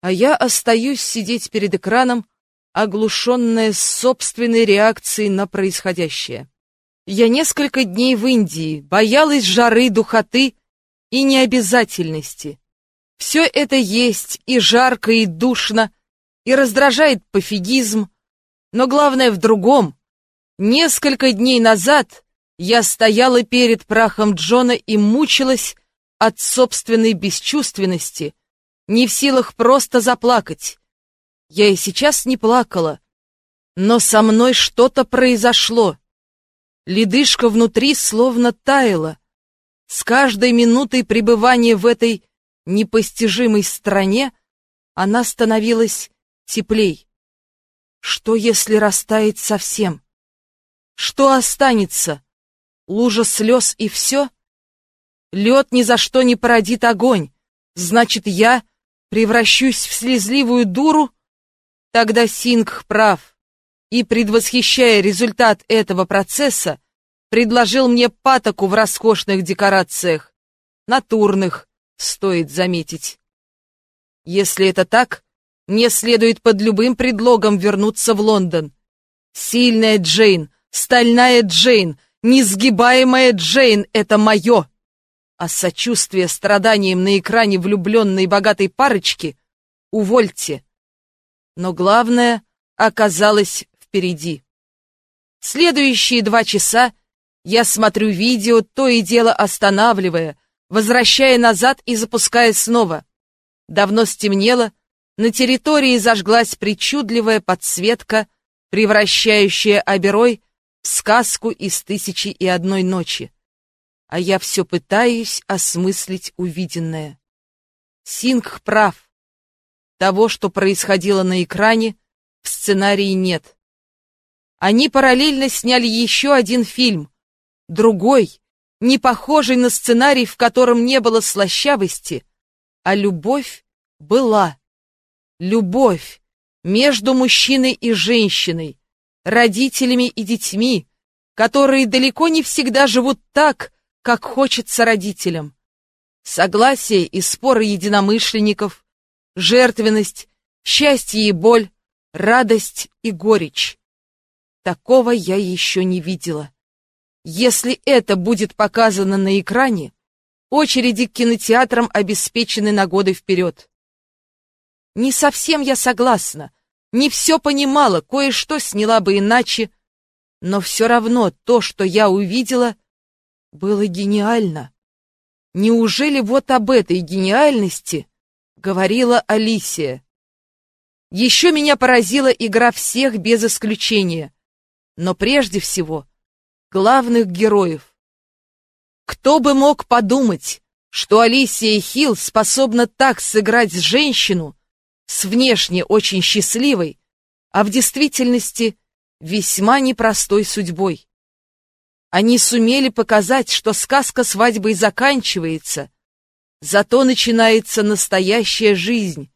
а я остаюсь сидеть перед экраном, оглушенная собственной реакцией на происходящее. Я несколько дней в Индии, боялась жары, духоты и необязательности. Все это есть и жарко, и душно, и раздражает пофигизм, но главное в другом. Несколько дней назад я стояла перед прахом Джона и мучилась от собственной бесчувственности, не в силах просто заплакать. Я и сейчас не плакала, но со мной что-то произошло. Ледышка внутри словно таяла, С каждой минутой пребывания в этой непостижимой стране она становилась теплей. Что, если растает совсем? Что останется? Лужа слез и все? Лед ни за что не породит огонь. Значит, я превращусь в слезливую дуру? Тогда Сингх прав. И, предвосхищая результат этого процесса, предложил мне патоку в роскошных декорациях. Натурных, стоит заметить. Если это так, мне следует под любым предлогом вернуться в Лондон. Сильная Джейн, стальная Джейн, несгибаемая Джейн — это мое. А сочувствие страданиям на экране влюбленной богатой парочки увольте. Но главное оказалось впереди. Следующие два часа я смотрю видео, то и дело останавливая, возвращая назад и запуская снова. Давно стемнело, на территории зажглась причудливая подсветка, превращающая Аберой в сказку из «Тысячи и одной ночи». А я все пытаюсь осмыслить увиденное. Сингх прав. Того, что происходило на экране, в сценарии нет. Они параллельно сняли еще один фильм, другой, не похожий на сценарий, в котором не было слащавости, а любовь была. Любовь между мужчиной и женщиной, родителями и детьми, которые далеко не всегда живут так, как хочется родителям. Согласие и споры единомышленников, жертвенность, счастье и боль, радость и горечь. Такого я еще не видела. Если это будет показано на экране, очереди к кинотеатрам обеспечены на годы вперед. Не совсем я согласна, не все понимала, кое-что сняла бы иначе, но все равно то, что я увидела, было гениально. Неужели вот об этой гениальности говорила Алисия? Еще меня поразила игра всех без исключения но прежде всего главных героев. Кто бы мог подумать, что Алисия Хилл способна так сыграть женщину, с внешне очень счастливой, а в действительности весьма непростой судьбой. Они сумели показать, что сказка свадьбой заканчивается, зато начинается настоящая жизнь,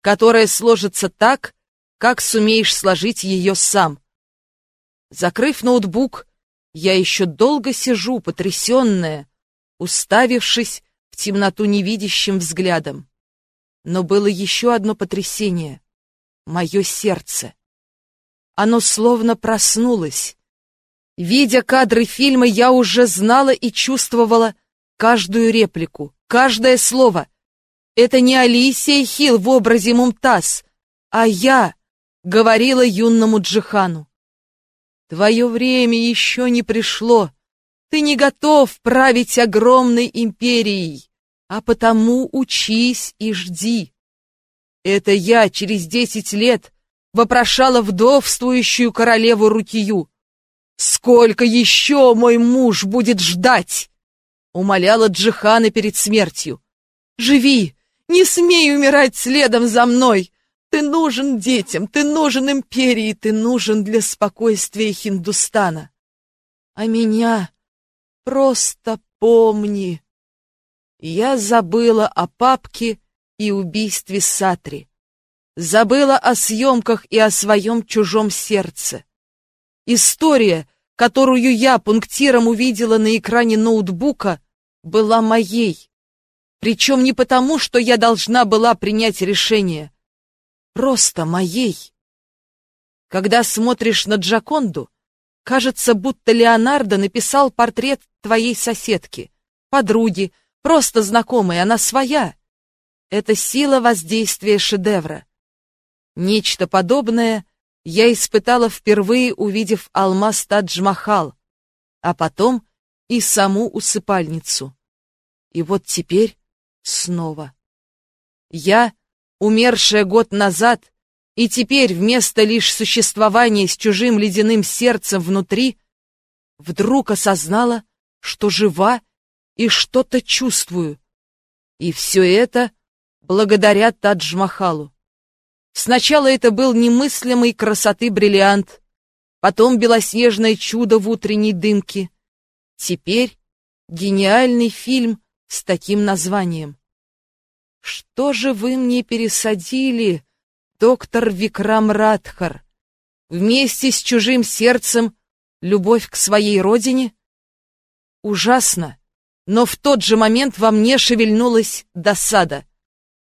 которая сложится так, как сумеешь сложить ее сам. Закрыв ноутбук, я еще долго сижу, потрясенная, уставившись в темноту невидящим взглядом. Но было еще одно потрясение — мое сердце. Оно словно проснулось. Видя кадры фильма, я уже знала и чувствовала каждую реплику, каждое слово. Это не Алисия Хилл в образе Мумтаз, а я, говорила юному Джихану. Твое время еще не пришло. Ты не готов править огромной империей, а потому учись и жди. Это я через десять лет вопрошала вдовствующую королеву Рукию. «Сколько еще мой муж будет ждать?» Умоляла Джихана перед смертью. «Живи! Не смей умирать следом за мной! Ты нужен детям, ты нужен империи, ты нужен для спокойствия Хиндустана. А меня просто помни. Я забыла о папке и убийстве Сатри. Забыла о съемках и о своем чужом сердце. История, которую я пунктиром увидела на экране ноутбука, была моей. Причем не потому, что я должна была принять решение, просто моей. Когда смотришь на Джаконду, кажется, будто Леонардо написал портрет твоей соседки, подруги, просто знакомой, она своя. Это сила воздействия шедевра. Нечто подобное я испытала впервые, увидев алмаз Тадж-Махал, а потом и саму усыпальницу. И вот теперь снова. Я умершая год назад, и теперь вместо лишь существования с чужим ледяным сердцем внутри, вдруг осознала, что жива и что-то чувствую. И все это благодаря Тадж-Махалу. Сначала это был немыслимой красоты бриллиант, потом белоснежное чудо в утренней дымке. Теперь гениальный фильм с таким названием. Что же вы мне пересадили, доктор Викрам Радхар? Вместе с чужим сердцем любовь к своей родине? Ужасно, но в тот же момент во мне шевельнулась досада —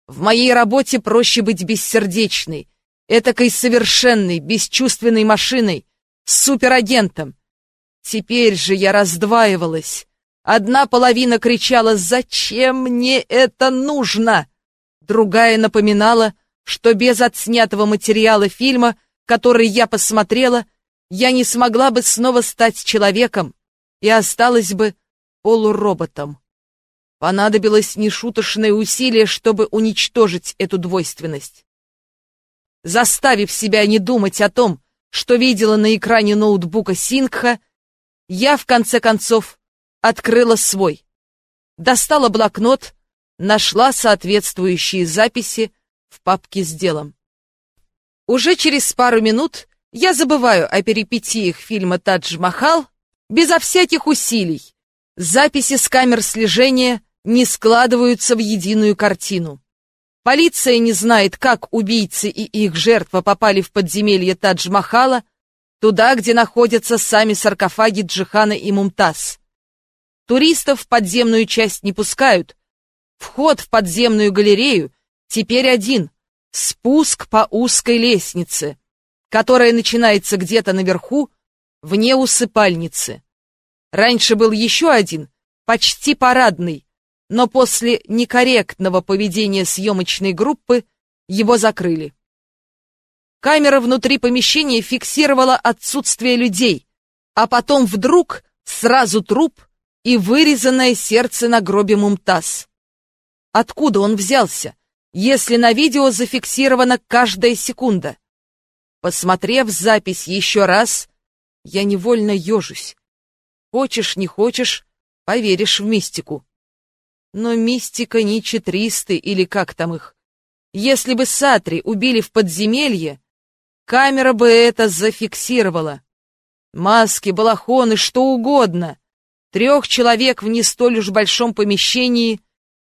в моей работе проще быть бессердечной, этакой совершенной, бесчувственной машиной, суперагентом. Теперь же я раздваивалась. Одна половина кричала «Зачем мне это нужно?», другая напоминала, что без отснятого материала фильма, который я посмотрела, я не смогла бы снова стать человеком и осталась бы полуроботом. Понадобилось нешуточное усилие, чтобы уничтожить эту двойственность. Заставив себя не думать о том, что видела на экране ноутбука Сингха, я, в конце концов, открыла свой. Достала блокнот, нашла соответствующие записи в папке с делом. Уже через пару минут я забываю о перипетиях фильма «Тадж-Махал» безо всяких усилий. Записи с камер слежения не складываются в единую картину. Полиция не знает, как убийцы и их жертва попали в подземелье Тадж-Махала, туда, где находятся сами саркофаги Джихана и Мумтаз. Туристов в подземную часть не пускают. Вход в подземную галерею теперь один — спуск по узкой лестнице, которая начинается где-то наверху, вне усыпальницы. Раньше был еще один, почти парадный, но после некорректного поведения съемочной группы его закрыли. Камера внутри помещения фиксировала отсутствие людей, а потом вдруг сразу труп и вырезанное сердце на гробе Мумтаз. Откуда он взялся, если на видео зафиксирована каждая секунда? Посмотрев запись еще раз, я невольно ежусь. Хочешь, не хочешь, поверишь в мистику. Но мистика не четристы или как там их. Если бы Сатри убили в подземелье, камера бы это зафиксировала. Маски, балахоны, что угодно. Трех человек в не столь уж большом помещении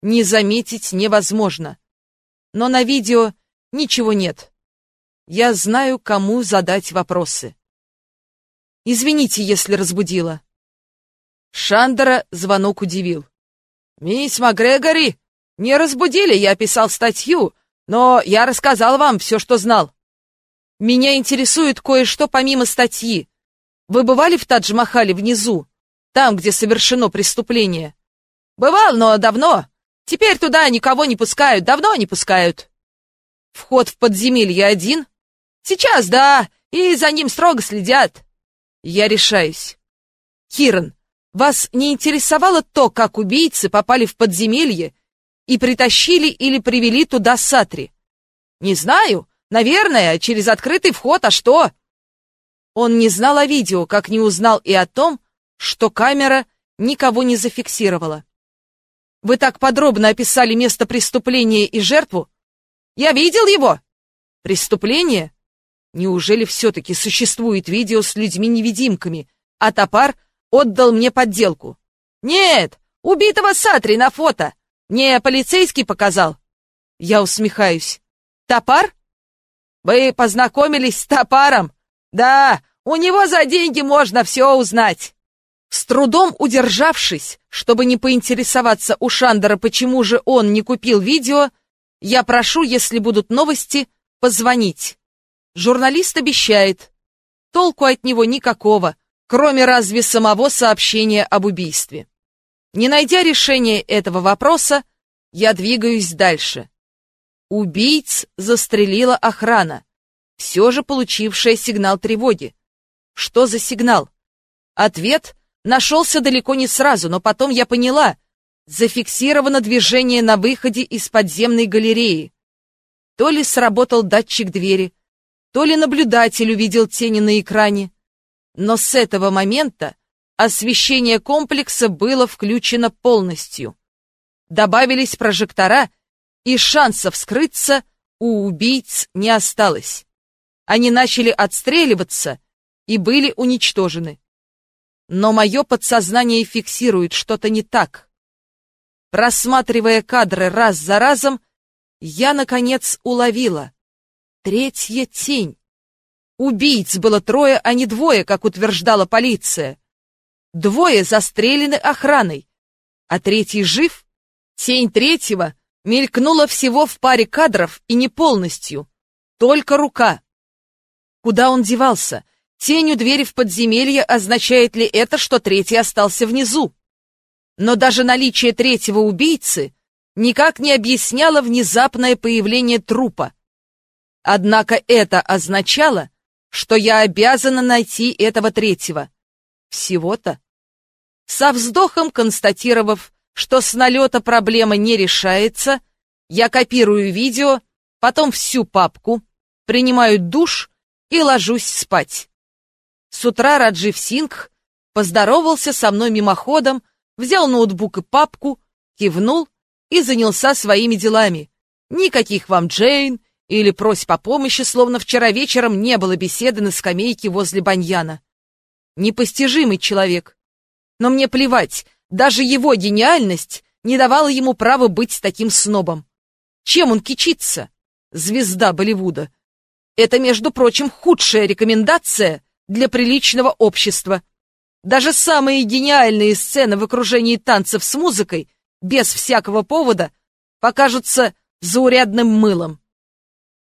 не заметить невозможно. Но на видео ничего нет. Я знаю, кому задать вопросы. Извините, если разбудила. Шандера звонок удивил. «Мисс МакГрегори, не разбудили, я писал статью, но я рассказал вам все, что знал. Меня интересует кое-что помимо статьи. Вы бывали в Тадж-Махале внизу, там, где совершено преступление?» «Бывал, но давно. Теперь туда никого не пускают, давно не пускают». «Вход в подземелье один?» «Сейчас, да, и за ним строго следят». «Я решаюсь». «Киран, вас не интересовало то, как убийцы попали в подземелье и притащили или привели туда Сатри? Не знаю. Наверное, через открытый вход, а что? Он не знал о видео, как не узнал и о том, что камера никого не зафиксировала. Вы так подробно описали место преступления и жертву? Я видел его. Преступление? Неужели все-таки существует видео с людьми-невидимками, а топар — отдал мне подделку. Нет, убитого Сатри на фото. Мне полицейский показал. Я усмехаюсь. Топар? Вы познакомились с топаром? Да, у него за деньги можно все узнать. С трудом удержавшись, чтобы не поинтересоваться у Шандера, почему же он не купил видео, я прошу, если будут новости, позвонить. Журналист обещает. Толку от него никакого кроме разве самого сообщения об убийстве. Не найдя решения этого вопроса, я двигаюсь дальше. Убийц застрелила охрана, все же получившая сигнал тревоги. Что за сигнал? Ответ нашелся далеко не сразу, но потом я поняла. Зафиксировано движение на выходе из подземной галереи. То ли сработал датчик двери, то ли наблюдатель увидел тени на экране. Но с этого момента освещение комплекса было включено полностью. Добавились прожектора, и шансов скрыться у убийц не осталось. Они начали отстреливаться и были уничтожены. Но мое подсознание фиксирует что-то не так. Просматривая кадры раз за разом, я, наконец, уловила. Третья тень. Убийц было трое, а не двое, как утверждала полиция. Двое застрелены охраной, а третий жив. Тень третьего мелькнула всего в паре кадров и не полностью, только рука. Куда он девался? Тень у двери в подземелье означает ли это, что третий остался внизу? Но даже наличие третьего убийцы никак не объясняло внезапное появление трупа. Однако это означало, что я обязана найти этого третьего. Всего-то. Со вздохом констатировав, что с налета проблема не решается, я копирую видео, потом всю папку, принимаю душ и ложусь спать. С утра Раджив Сингх поздоровался со мной мимоходом, взял ноутбук и папку, кивнул и занялся своими делами. Никаких вам Джейн или просьб о помощи, словно вчера вечером не было беседы на скамейке возле баньяна. Непостижимый человек. Но мне плевать, даже его гениальность не давала ему права быть таким снобом. Чем он кичится? Звезда Болливуда. Это, между прочим, худшая рекомендация для приличного общества. Даже самые гениальные сцены в окружении танцев с музыкой, без всякого повода, покажутся заурядным мылом.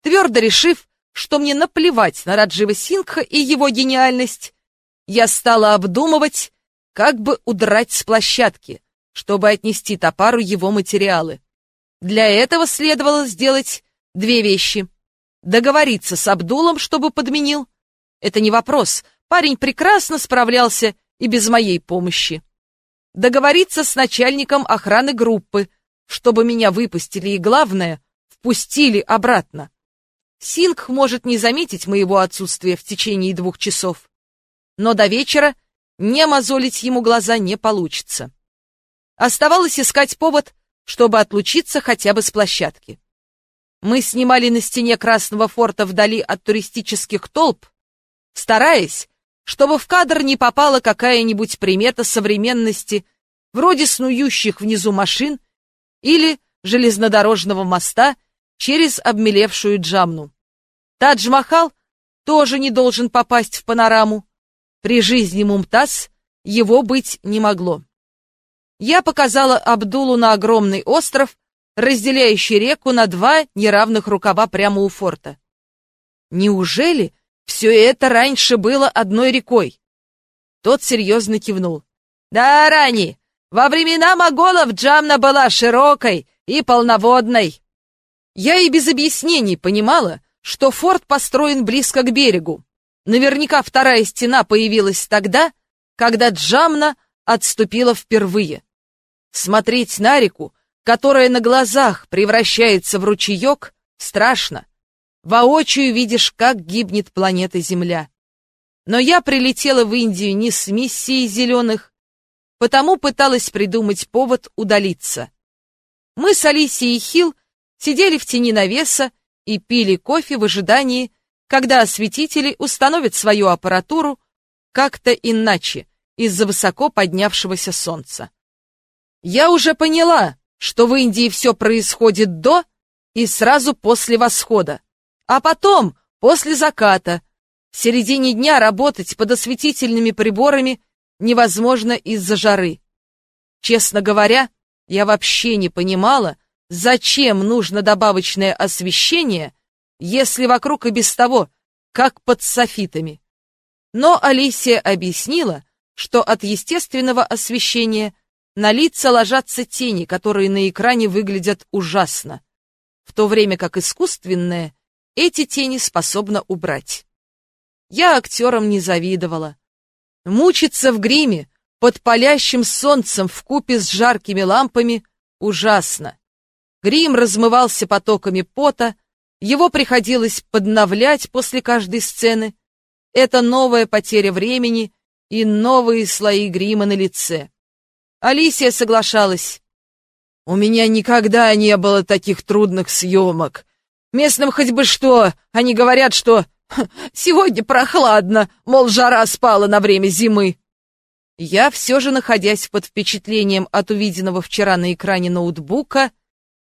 Твердо решив, что мне наплевать на Раджива Сингха и его гениальность, я стала обдумывать, как бы удрать с площадки, чтобы отнести топару его материалы. Для этого следовало сделать две вещи. Договориться с Абдулом, чтобы подменил. Это не вопрос, парень прекрасно справлялся и без моей помощи. Договориться с начальником охраны группы, чтобы меня выпустили и, главное, впустили обратно. Сингх может не заметить моего отсутствия в течение двух часов, но до вечера не мозолить ему глаза не получится. Оставалось искать повод, чтобы отлучиться хотя бы с площадки. Мы снимали на стене Красного форта вдали от туристических толп, стараясь, чтобы в кадр не попала какая-нибудь примета современности, вроде снующих внизу машин или железнодорожного моста через обмелевшую Джамну. Тадж-Махал тоже не должен попасть в панораму. При жизни Мумтаз его быть не могло я показала Абдулу на огромный остров, разделяющий реку на два неравных рукава прямо у форта. Неужели все это раньше было одной рекой? Тот серьезно кивнул. Да, Рани, во времена моголов Джамна была широкой и полноводной. Я и без объяснений понимала, что форт построен близко к берегу. Наверняка вторая стена появилась тогда, когда Джамна отступила впервые. Смотреть на реку, которая на глазах превращается в ручеек, страшно. Воочию видишь, как гибнет планета Земля. Но я прилетела в Индию не с миссией зеленых, потому пыталась придумать повод удалиться. Мы с Алисией Хилл сидели в тени навеса и пили кофе в ожидании, когда осветители установят свою аппаратуру как-то иначе из-за высоко поднявшегося солнца. Я уже поняла, что в Индии все происходит до и сразу после восхода, а потом после заката. В середине дня работать под осветительными приборами невозможно из-за жары. Честно говоря, я вообще не понимала, зачем нужно добавочное освещение, если вокруг и без того, как под софитами. Но Алисия объяснила, что от естественного освещения на лица ложатся тени, которые на экране выглядят ужасно, в то время как искусственное эти тени способно убрать. Я актерам не завидовала. Мучиться в гриме под палящим солнцем в купе с жаркими лампами ужасно. Грим размывался потоками пота, его приходилось подновлять после каждой сцены. Это новая потеря времени и новые слои грима на лице. Алисия соглашалась. «У меня никогда не было таких трудных съемок. Местным хоть бы что, они говорят, что сегодня прохладно, мол, жара спала на время зимы». Я, все же находясь под впечатлением от увиденного вчера на экране ноутбука,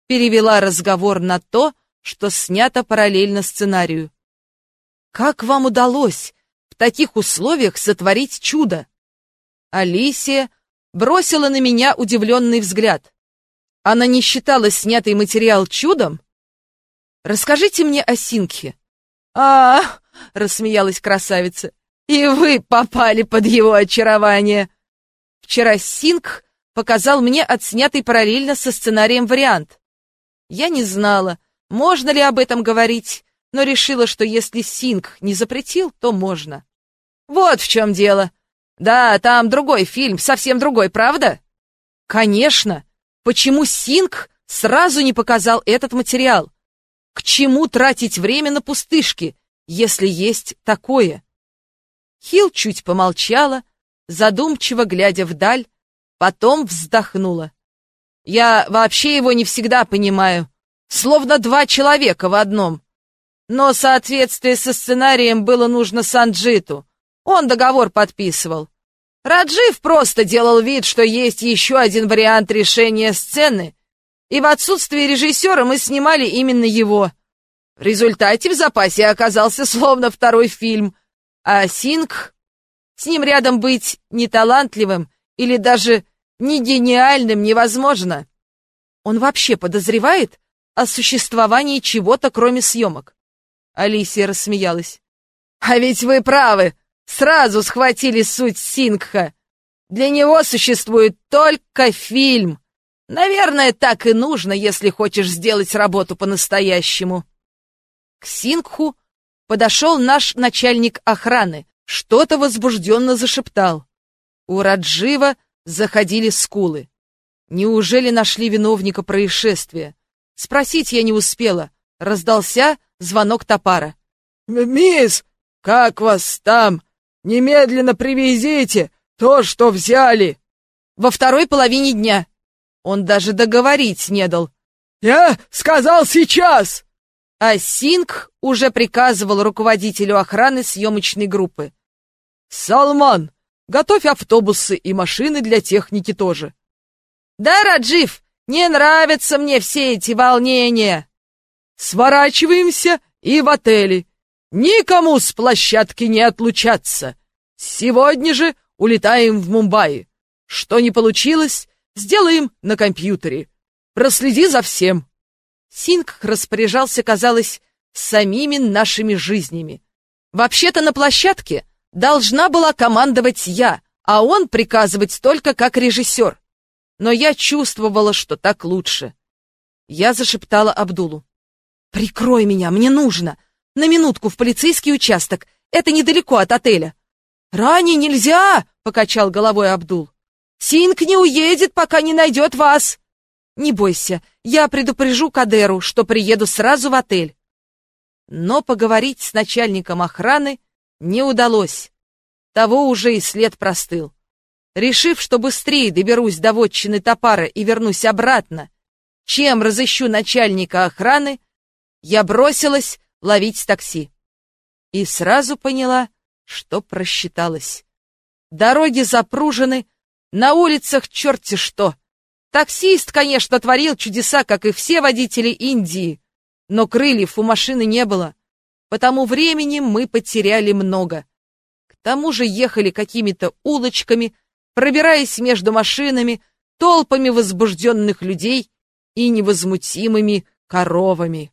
перевела разговор на то, что снято параллельно сценарию. «Как вам удалось в таких условиях сотворить чудо?» Алисия бросила на меня удивленный взгляд. Она не считала снятый материал чудом? «Расскажите мне о Синхе». «А, рассмеялась красавица, — и вы попали под его очарование. Вчера Синг показал мне отснятый параллельно со сценарием вариант. Я не знала, можно ли об этом говорить, но решила, что если Синг не запретил, то можно. Вот в чем дело. Да, там другой фильм, совсем другой, правда? Конечно. Почему Синг сразу не показал этот материал? К чему тратить время на пустышки, если есть такое? Хил чуть помолчала, задумчиво глядя вдаль, потом вздохнула. Я вообще его не всегда понимаю, словно два человека в одном. Но соответствие со сценарием было нужно Санджиту. Он договор подписывал. Раджив просто делал вид, что есть еще один вариант решения сцены, и в отсутствие режиссера мы снимали именно его. В результате в запасе оказался словно второй фильм, а Синг... С ним рядом быть неталантливым или даже не гениальным невозможно. Он вообще подозревает о существовании чего-то, кроме съемок. Алисия рассмеялась. А ведь вы правы, сразу схватили суть Сингха. Для него существует только фильм. Наверное, так и нужно, если хочешь сделать работу по-настоящему. К Сингху подошел наш начальник охраны, что-то возбужденно зашептал. У Раджива заходили скулы. Неужели нашли виновника происшествия? Спросить я не успела. Раздался звонок топара. «Мисс, как вас там? Немедленно привезите то, что взяли!» Во второй половине дня. Он даже договорить не дал. «Я сказал сейчас!» А Синг уже приказывал руководителю охраны съемочной группы. «Салман, Готовь автобусы и машины для техники тоже. Да, Раджив, не нравятся мне все эти волнения. Сворачиваемся и в отеле. Никому с площадки не отлучаться. Сегодня же улетаем в Мумбаи. Что не получилось, сделаем на компьютере. Проследи за всем. Синг распоряжался, казалось, самими нашими жизнями. Вообще-то на площадке Должна была командовать я, а он приказывать только как режиссер. Но я чувствовала, что так лучше. Я зашептала Абдулу. «Прикрой меня, мне нужно! На минутку в полицейский участок, это недалеко от отеля». «Ранее нельзя!» — покачал головой Абдул. «Синг не уедет, пока не найдет вас!» «Не бойся, я предупрежу Кадеру, что приеду сразу в отель». Но поговорить с начальником охраны не удалось. Того уже и след простыл. Решив, что быстрее доберусь до вотчины топара и вернусь обратно, чем разыщу начальника охраны, я бросилась ловить такси. И сразу поняла, что просчиталась. Дороги запружены, на улицах черти что. Таксист, конечно, творил чудеса, как и все водители Индии, но крыльев у машины не было. Потому времени мы потеряли много. К тому же ехали какими-то улочками, пробираясь между машинами, толпами возбужденных людей и невозмутимыми коровами.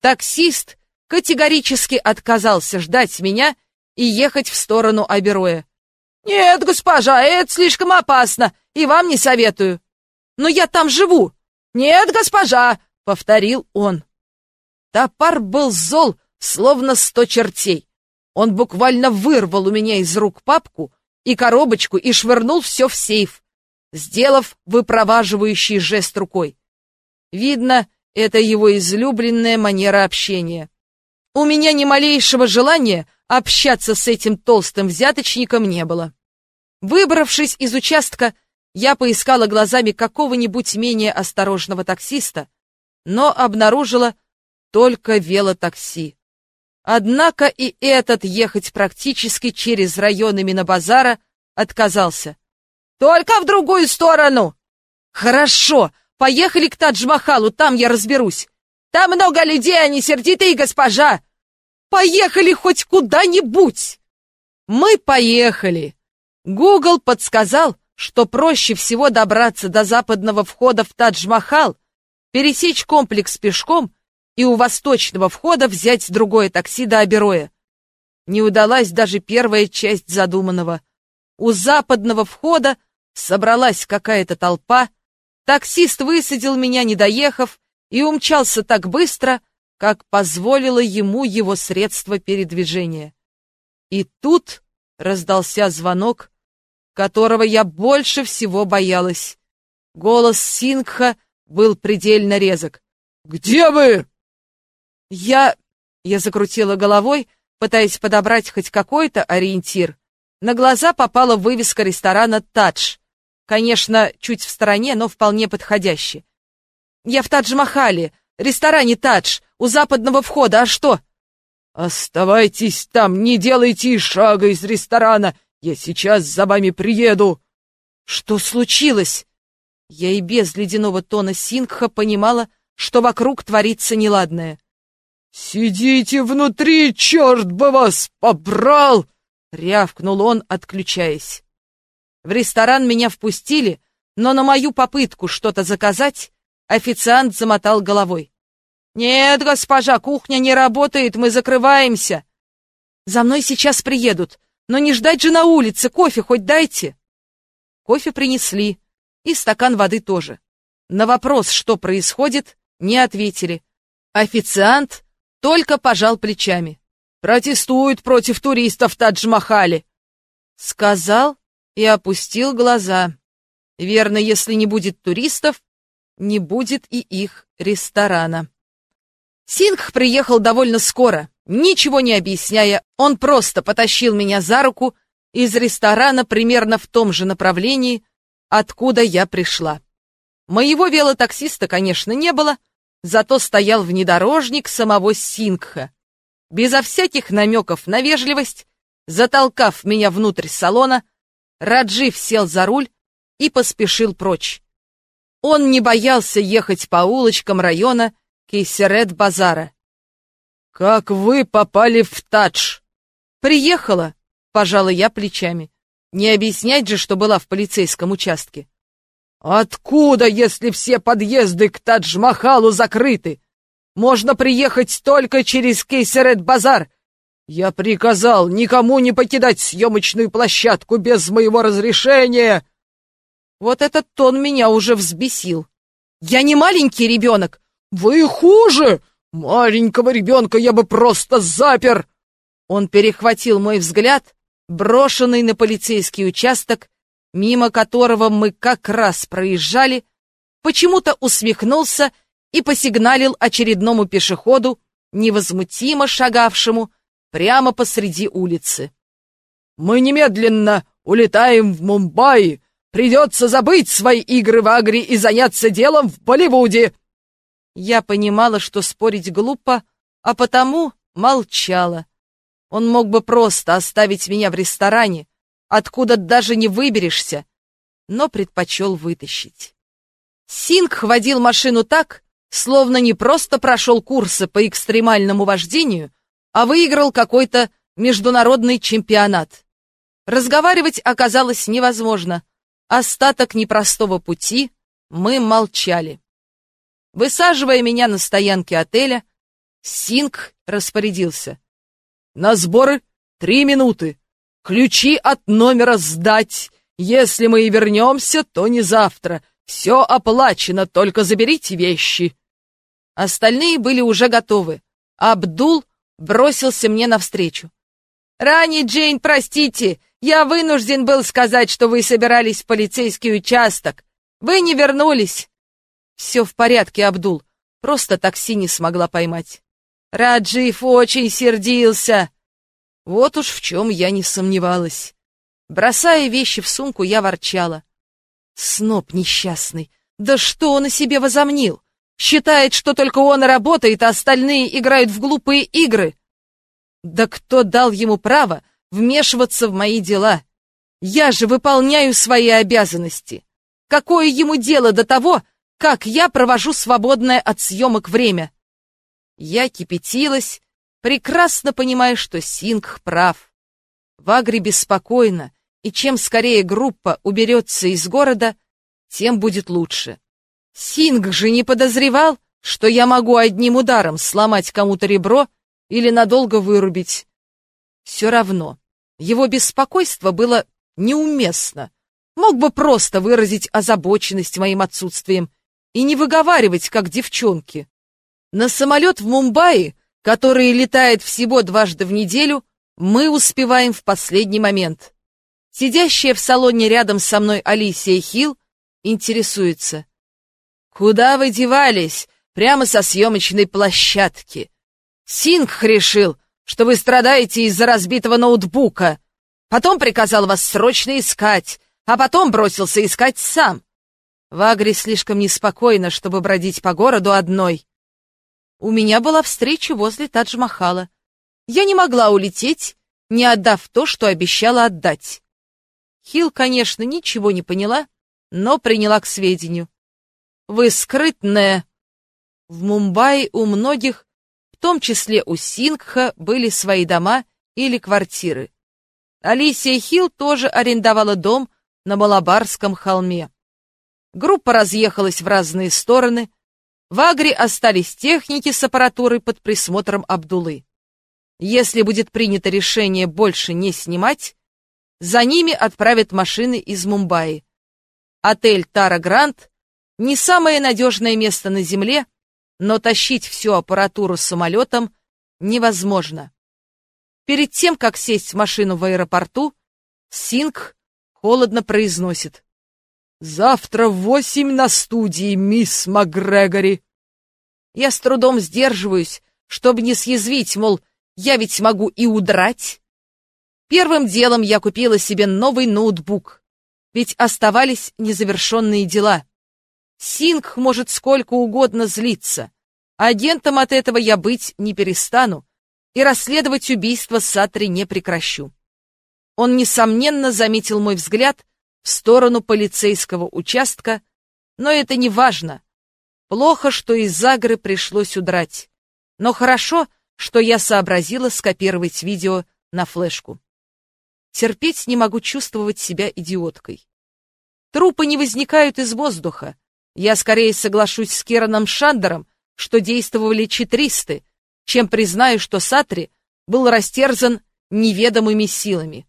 Таксист категорически отказался ждать меня и ехать в сторону Абероя. «Нет, госпожа, это слишком опасно, и вам не советую». «Но я там живу». «Нет, госпожа», — повторил он. Топар был зол словно сто чертей. Он буквально вырвал у меня из рук папку и коробочку и швырнул все в сейф, сделав выпроваживающий жест рукой. Видно, это его излюбленная манера общения. У меня ни малейшего желания общаться с этим толстым взяточником не было. Выбравшись из участка, я поискала глазами какого-нибудь менее осторожного таксиста, но обнаружила только велотакси. Однако и этот ехать практически через районы Минобазара отказался. «Только в другую сторону!» «Хорошо, поехали к Тадж-Махалу, там я разберусь. Там много людей, они сердитые, госпожа! Поехали хоть куда-нибудь!» Мы поехали. Гугл подсказал, что проще всего добраться до западного входа в Тадж-Махал, пересечь комплекс пешком и у восточного входа взять другое такси до Абероя. Не удалась даже первая часть задуманного. У западного входа собралась какая-то толпа, таксист высадил меня, не доехав, и умчался так быстро, как позволило ему его средство передвижения. И тут раздался звонок, которого я больше всего боялась. Голос Сингха был предельно резок. «Где вы?» Я... Я закрутила головой, пытаясь подобрать хоть какой-то ориентир. На глаза попала вывеска ресторана «Тадж». Конечно, чуть в стороне, но вполне подходящий. «Я в Тадж-Махале, ресторане «Тадж», у западного входа, а что?» «Оставайтесь там, не делайте и шага из ресторана, я сейчас за вами приеду!» «Что случилось?» Я и без ледяного тона Сингха понимала, что вокруг творится неладное. «Сидите внутри, черт бы вас побрал!» — рявкнул он, отключаясь. В ресторан меня впустили, но на мою попытку что-то заказать официант замотал головой. «Нет, госпожа, кухня не работает, мы закрываемся!» «За мной сейчас приедут, но не ждать же на улице, кофе хоть дайте!» Кофе принесли, и стакан воды тоже. На вопрос, что происходит, не ответили. Официант только пожал плечами. «Протестуют против туристов в Тадж-Махале!» Сказал и опустил глаза. Верно, если не будет туристов, не будет и их ресторана. Сингх приехал довольно скоро, ничего не объясняя, он просто потащил меня за руку из ресторана примерно в том же направлении, откуда я пришла. Моего велотаксиста, конечно, не было, зато стоял внедорожник самого Сингха. Безо всяких намеков на вежливость, затолкав меня внутрь салона, Раджив сел за руль и поспешил прочь. Он не боялся ехать по улочкам района Кейсерет-базара. «Как вы попали в Тадж?» «Приехала», — пожала я плечами. Не объяснять же, что была в полицейском участке. «Откуда, если все подъезды к Тадж-Махалу закрыты? Можно приехать только через Кейсерет-базар. Я приказал никому не покидать съемочную площадку без моего разрешения!» Вот этот тон меня уже взбесил. «Я не маленький ребенок!» «Вы хуже! Маленького ребенка я бы просто запер!» Он перехватил мой взгляд, брошенный на полицейский участок, мимо которого мы как раз проезжали, почему-то усмехнулся и посигналил очередному пешеходу, невозмутимо шагавшему прямо посреди улицы. «Мы немедленно улетаем в Мумбаи. Придется забыть свои игры в Агре и заняться делом в Болливуде!» Я понимала, что спорить глупо, а потому молчала. Он мог бы просто оставить меня в ресторане, откуда даже не выберешься, но предпочел вытащить. Синг водил машину так, словно не просто прошел курсы по экстремальному вождению, а выиграл какой-то международный чемпионат. Разговаривать оказалось невозможно. Остаток непростого пути мы молчали. Высаживая меня на стоянке отеля, Синг распорядился. «На сборы три минуты. Ключи от номера сдать. Если мы и вернемся, то не завтра. Все оплачено, только заберите вещи. Остальные были уже готовы. Абдул бросился мне навстречу. «Рани, Джейн, простите, я вынужден был сказать, что вы собирались в полицейский участок. Вы не вернулись». «Все в порядке, Абдул, просто такси не смогла поймать». Раджив очень сердился. Вот уж в чем я не сомневалась. Бросая вещи в сумку, я ворчала. Сноп несчастный. Да что он о себе возомнил? Считает, что только он работает, а остальные играют в глупые игры. Да кто дал ему право вмешиваться в мои дела? Я же выполняю свои обязанности. Какое ему дело до того, как я провожу свободное от съемок время? Я кипятилась, прекрасно понимая, что Сингх прав. В Агре беспокойно, и чем скорее группа уберется из города, тем будет лучше. Синг же не подозревал, что я могу одним ударом сломать кому-то ребро или надолго вырубить. Все равно, его беспокойство было неуместно. Мог бы просто выразить озабоченность моим отсутствием и не выговаривать, как девчонки. На самолет в Мумбаи, который летает всего дважды в неделю, мы успеваем в последний момент. Сидящая в салоне рядом со мной Алисия Хилл интересуется. «Куда вы девались? Прямо со съемочной площадки. Сингх решил, что вы страдаете из-за разбитого ноутбука. Потом приказал вас срочно искать, а потом бросился искать сам. В Агре слишком неспокойно, чтобы бродить по городу одной. У меня была встреча возле Тадж-Махала. Я не могла улететь, не отдав то, что обещала отдать. Хил, конечно, ничего не поняла, но приняла к сведению. Вы скрытная. В Мумбаи у многих, том числе у Сингха, были свои дома или квартиры. Алисия Хилл тоже арендовала дом на Малабарском холме. Группа разъехалась в разные стороны. В Агре остались техники с аппаратурой под присмотром Абдулы. Если будет принято решение больше не снимать, за ними отправят машины из Мумбаи. Отель Тара Грант не самое надежное место на Земле, но тащить всю аппаратуру самолетом невозможно. Перед тем, как сесть в машину в аэропорту, Синг холодно произносит. «Завтра в восемь на студии, мисс МакГрегори!» Я с трудом сдерживаюсь, чтобы не съязвить, мол, я ведь могу и удрать. Первым делом я купила себе новый ноутбук, ведь оставались незавершенные дела. Синг может сколько угодно злиться. Агентом от этого я быть не перестану и расследовать убийство Сатри не прекращу. Он, несомненно, заметил мой взгляд в сторону полицейского участка, но это не важно. Плохо, что из Загры пришлось удрать. Но хорошо, что я сообразила скопировать видео на флешку. Терпеть не могу чувствовать себя идиоткой. Трупы не возникают из воздуха, я скорее соглашусь с Кераном Шандером, что действовали четристы, чем признаю, что Сатри был растерзан неведомыми силами.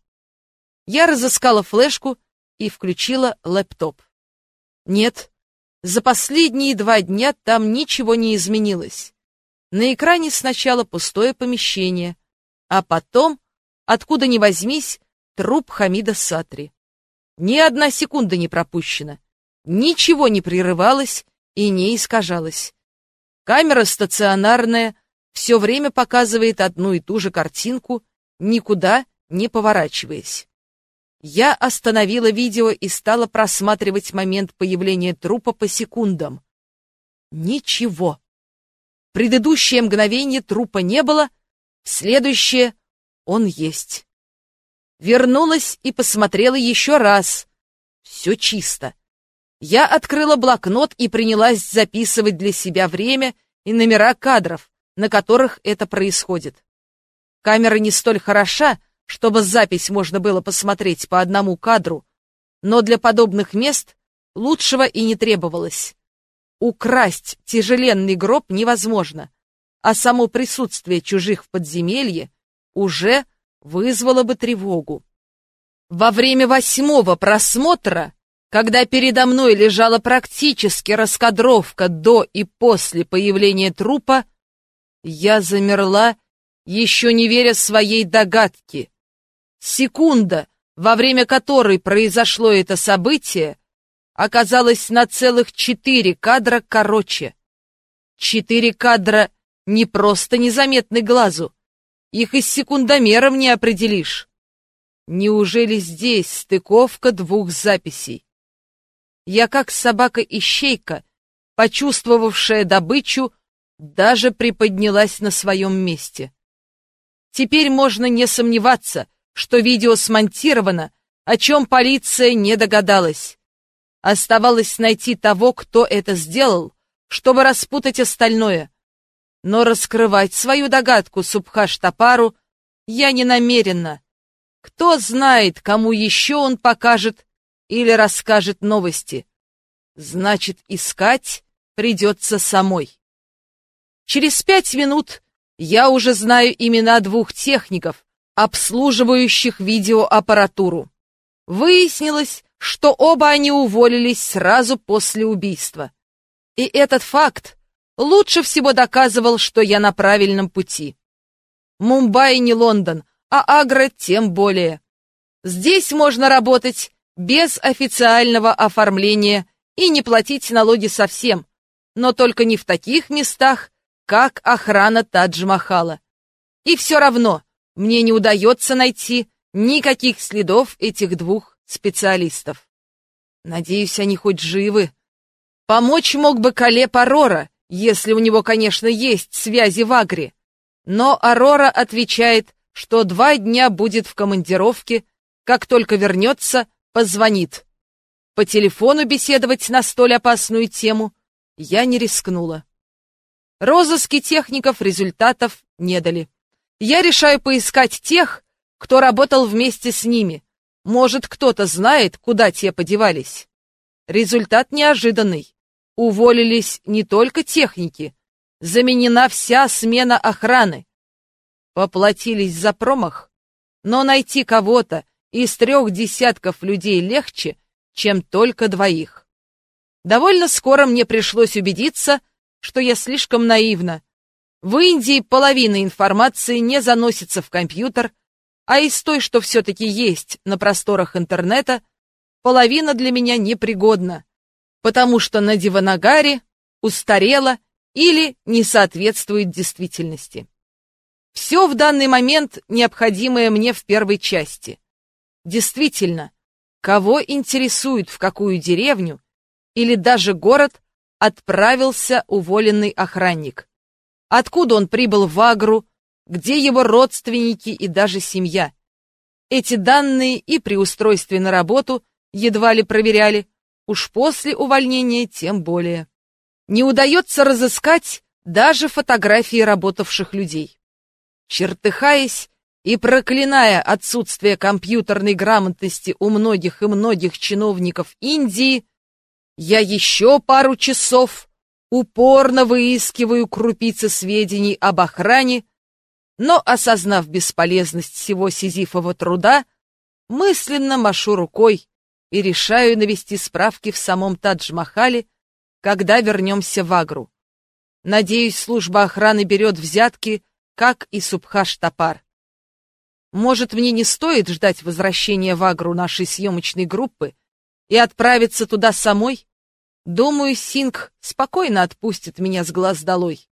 Я разыскала флешку и включила лэптоп. Нет, за последние два дня там ничего не изменилось. На экране сначала пустое помещение, а потом, откуда ни возьмись, труп Хамида Сатри. Ни одна секунда не пропущена. Ничего не прерывалось и не искажалось. Камера стационарная, все время показывает одну и ту же картинку, никуда не поворачиваясь. Я остановила видео и стала просматривать момент появления трупа по секундам. Ничего. Предыдущее мгновение трупа не было, следующее он есть. Вернулась и посмотрела еще раз. Все чисто. Я открыла блокнот и принялась записывать для себя время и номера кадров, на которых это происходит. Камера не столь хороша, чтобы запись можно было посмотреть по одному кадру, но для подобных мест лучшего и не требовалось. Украсть тяжеленный гроб невозможно, а само присутствие чужих в подземелье уже вызвало бы тревогу. Во время восьмого просмотра когда передо мной лежала практически раскадровка до и после появления трупа, я замерла, еще не веря своей догадке. Секунда, во время которой произошло это событие, оказалась на целых четыре кадра короче. Четыре кадра не просто незаметны глазу, их и с секундомером не определишь. Неужели здесь стыковка двух записей? Я как собака-ищейка, почувствовавшая добычу, даже приподнялась на своем месте. Теперь можно не сомневаться, что видео смонтировано, о чем полиция не догадалась. Оставалось найти того, кто это сделал, чтобы распутать остальное. Но раскрывать свою догадку Субхаш-Тапару я не намерена. Кто знает, кому еще он покажет или расскажет новости. Значит, искать придется самой. Через пять минут я уже знаю имена двух техников, обслуживающих видеоаппаратуру. Выяснилось, что оба они уволились сразу после убийства. И этот факт лучше всего доказывал, что я на правильном пути. Мумбаи не Лондон, а Агра тем более. Здесь можно работать без официального оформления и не платить налоги совсем, но только не в таких местах, как охрана Тадж-Махала. И все равно мне не удается найти никаких следов этих двух специалистов. Надеюсь, они хоть живы. Помочь мог бы Калеб Арора, если у него, конечно, есть связи в Агре. Но Арора отвечает, что два дня будет в командировке, как только вернется, позвонит. По телефону беседовать на столь опасную тему я не рискнула. Розыски техников результатов не дали. Я решаю поискать тех, кто работал вместе с ними. Может, кто-то знает, куда те подевались. Результат неожиданный. Уволились не только техники, заменена вся смена охраны. Поплатились за промах, но найти кого-то из трех десятков людей легче, чем только двоих. Довольно скоро мне пришлось убедиться, что я слишком наивна. В Индии половина информации не заносится в компьютер, а из той, что все-таки есть на просторах интернета, половина для меня непригодна, потому что на Диванагаре устарела или не соответствует действительности. Все в данный момент необходимое мне в первой части. Действительно, кого интересует, в какую деревню или даже город отправился уволенный охранник. Откуда он прибыл в Агру, где его родственники и даже семья. Эти данные и при устройстве на работу едва ли проверяли, уж после увольнения тем более. Не удается разыскать даже фотографии работавших людей. Чертыхаясь и проклиная отсутствие компьютерной грамотности у многих и многих чиновников Индии, я еще пару часов упорно выискиваю крупицы сведений об охране, но, осознав бесполезность всего сизифового труда, мысленно машу рукой и решаю навести справки в самом Тадж-Махале, когда вернемся в Агру. Надеюсь, служба охраны берет взятки, как и Субхаш-Тапар. Может, мне не стоит ждать возвращения в Агру нашей съемочной группы, и отправиться туда самой? Думаю, Синг спокойно отпустит меня с глаз долой.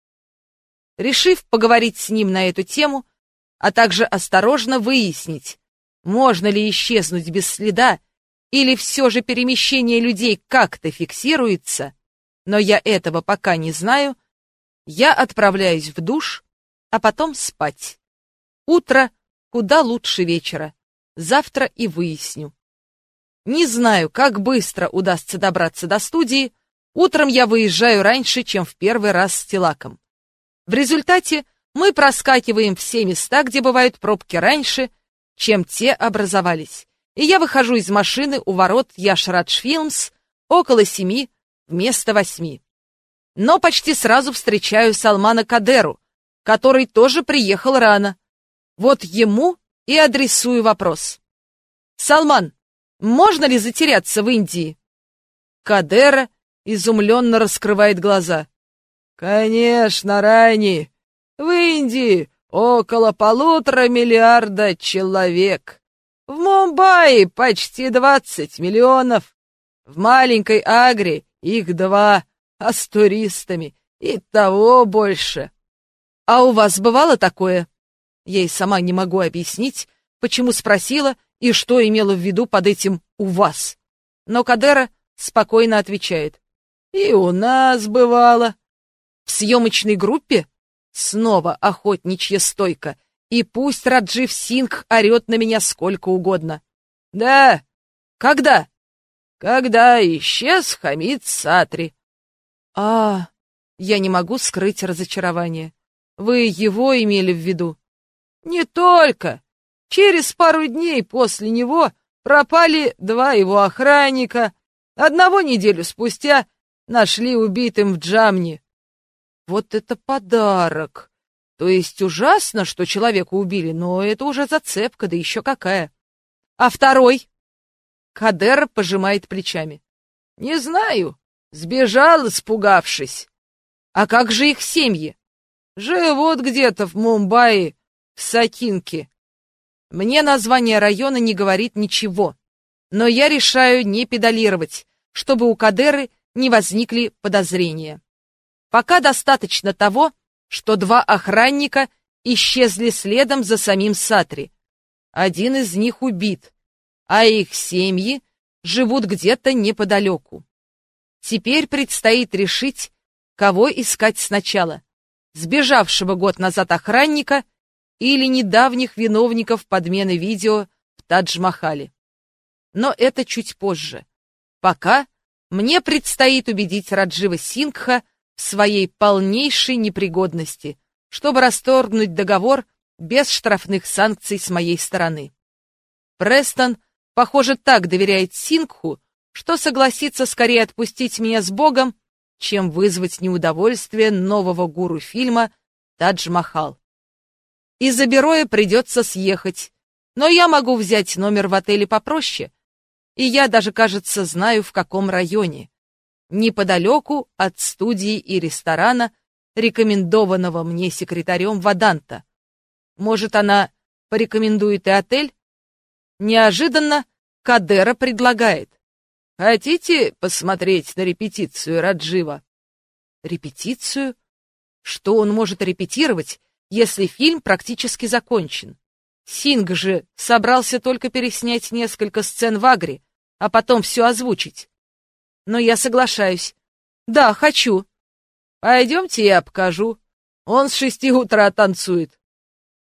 Решив поговорить с ним на эту тему, а также осторожно выяснить, можно ли исчезнуть без следа, или все же перемещение людей как-то фиксируется, но я этого пока не знаю, я отправляюсь в душ, а потом спать. Утро куда лучше вечера. Завтра и выясню. Не знаю, как быстро удастся добраться до студии. Утром я выезжаю раньше, чем в первый раз с Тилаком. В результате мы проскакиваем все места, где бывают пробки раньше, чем те образовались. И я выхожу из машины у ворот Яшрадж Филмс около семи вместо восьми. Но почти сразу встречаю Салмана Кадеру, который тоже приехал рано. Вот ему и адресую вопрос. «Салман, можно ли затеряться в Индии? Кадера изумленно раскрывает глаза. Конечно, Райни. В Индии около полутора миллиарда человек. В Мумбаи почти двадцать миллионов. В маленькой Агре их два, а с туристами и того больше. А у вас бывало такое? Я и сама не могу объяснить, почему спросила и что имела в виду под этим «у вас». Но Кадера спокойно отвечает. «И у нас бывало». В съемочной группе снова охотничья стойка, и пусть Раджив Сингх орет на меня сколько угодно. «Да, когда?» «Когда исчез Хамид Сатри». «А, я не могу скрыть разочарование. Вы его имели в виду?» «Не только. Через пару дней после него пропали два его охранника. Одного неделю спустя нашли убитым в Джамне. Вот это подарок! То есть ужасно, что человека убили, но это уже зацепка, да еще какая. А второй? Кадер пожимает плечами. Не знаю. Сбежал, испугавшись. А как же их семьи? Живут где-то в Мумбаи, в Сакинке. Мне название района не говорит ничего, но я решаю не педалировать, чтобы у Кадеры не возникли подозрения. Пока достаточно того, что два охранника исчезли следом за самим Сатри. Один из них убит, а их семьи живут где-то неподалеку. Теперь предстоит решить, кого искать сначала. Сбежавшего год назад охранника или недавних виновников подмены видео в Тадж-Махале. Но это чуть позже. Пока мне предстоит убедить Раджива Сингха в своей полнейшей непригодности, чтобы расторгнуть договор без штрафных санкций с моей стороны. Престон, похоже, так доверяет Сингху, что согласится скорее отпустить меня с Богом, чем вызвать неудовольствие нового гуру фильма «Тадж-Махал». Из-за бюроя придется съехать, но я могу взять номер в отеле попроще, и я даже, кажется, знаю, в каком районе. Неподалеку от студии и ресторана, рекомендованного мне секретарем Ваданта. Может, она порекомендует и отель? Неожиданно Кадера предлагает. Хотите посмотреть на репетицию Раджива? Репетицию? Что он может репетировать, если фильм практически закончен. Синг же собрался только переснять несколько сцен в Агре, а потом все озвучить. Но я соглашаюсь. Да, хочу. Пойдемте, я покажу. Он с шести утра танцует.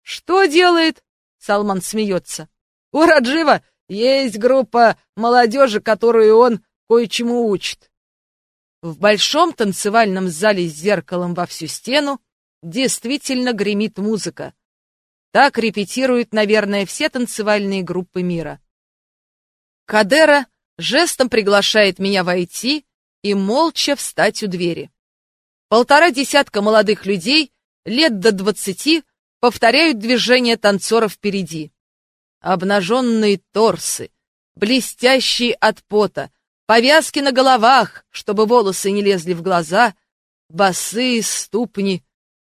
Что делает? Салман смеется. У Раджива есть группа молодежи, которую он кое-чему учит. В большом танцевальном зале с зеркалом во всю стену действительно гремит музыка. Так репетируют, наверное, все танцевальные группы мира. Кадера жестом приглашает меня войти и молча встать у двери. Полтора десятка молодых людей, лет до двадцати, повторяют движения танцоров впереди. Обнаженные торсы, блестящие от пота, повязки на головах, чтобы волосы не лезли в глаза, босые ступни,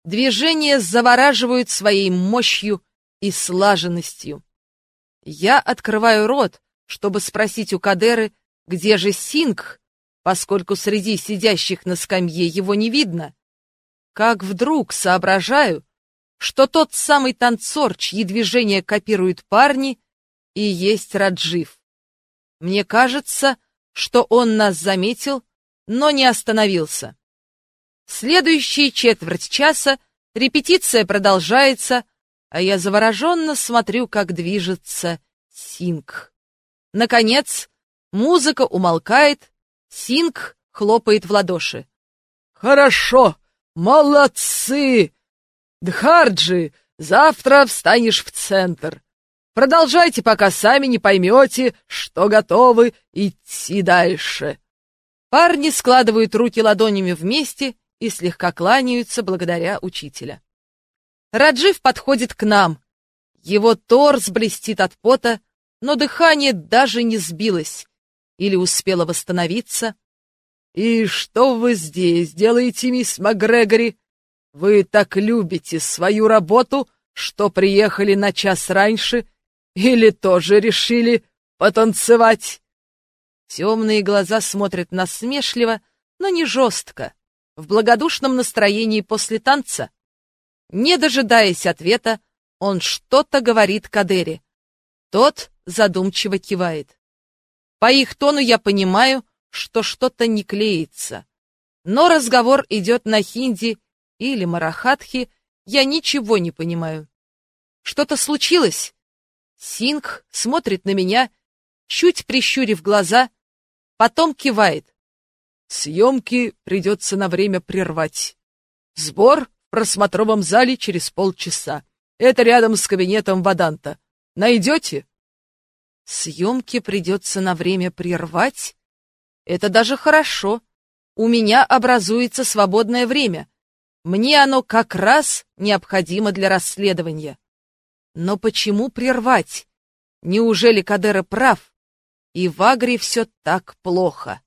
Движения завораживают своей мощью и слаженностью. Я открываю рот, чтобы спросить у Кадеры, где же Сингх, поскольку среди сидящих на скамье его не видно. Как вдруг соображаю, что тот самый танцор, чьи движения копируют парни, и есть Раджив. Мне кажется, что он нас заметил, но не остановился. Следующие четверть часа репетиция продолжается, а я завороженно смотрю, как движется Синг. Наконец, музыка умолкает, Синг хлопает в ладоши. «Хорошо! Молодцы! Дхарджи, завтра встанешь в центр. Продолжайте, пока сами не поймете, что готовы идти дальше». Парни складывают руки ладонями вместе и слегка кланяются благодаря учителя. Раджив подходит к нам. Его торс блестит от пота, но дыхание даже не сбилось или успело восстановиться. «И что вы здесь делаете, мисс МакГрегори? Вы так любите свою работу, что приехали на час раньше или тоже решили потанцевать?» Темные глаза смотрят насмешливо, но не жестко в благодушном настроении после танца. Не дожидаясь ответа, он что-то говорит Кадере, Тот задумчиво кивает. По их тону я понимаю, что что-то не клеится. Но разговор идет на хинди или марахатхи, я ничего не понимаю. Что-то случилось? Сингх смотрит на меня, чуть прищурив глаза, потом кивает. Съемки придется на время прервать. Сбор в просмотровом зале через полчаса. Это рядом с кабинетом Ваданта. Найдете? Съемки придется на время прервать? Это даже хорошо. У меня образуется свободное время. Мне оно как раз необходимо для расследования. Но почему прервать? Неужели Кадера прав? И в Агре все так плохо?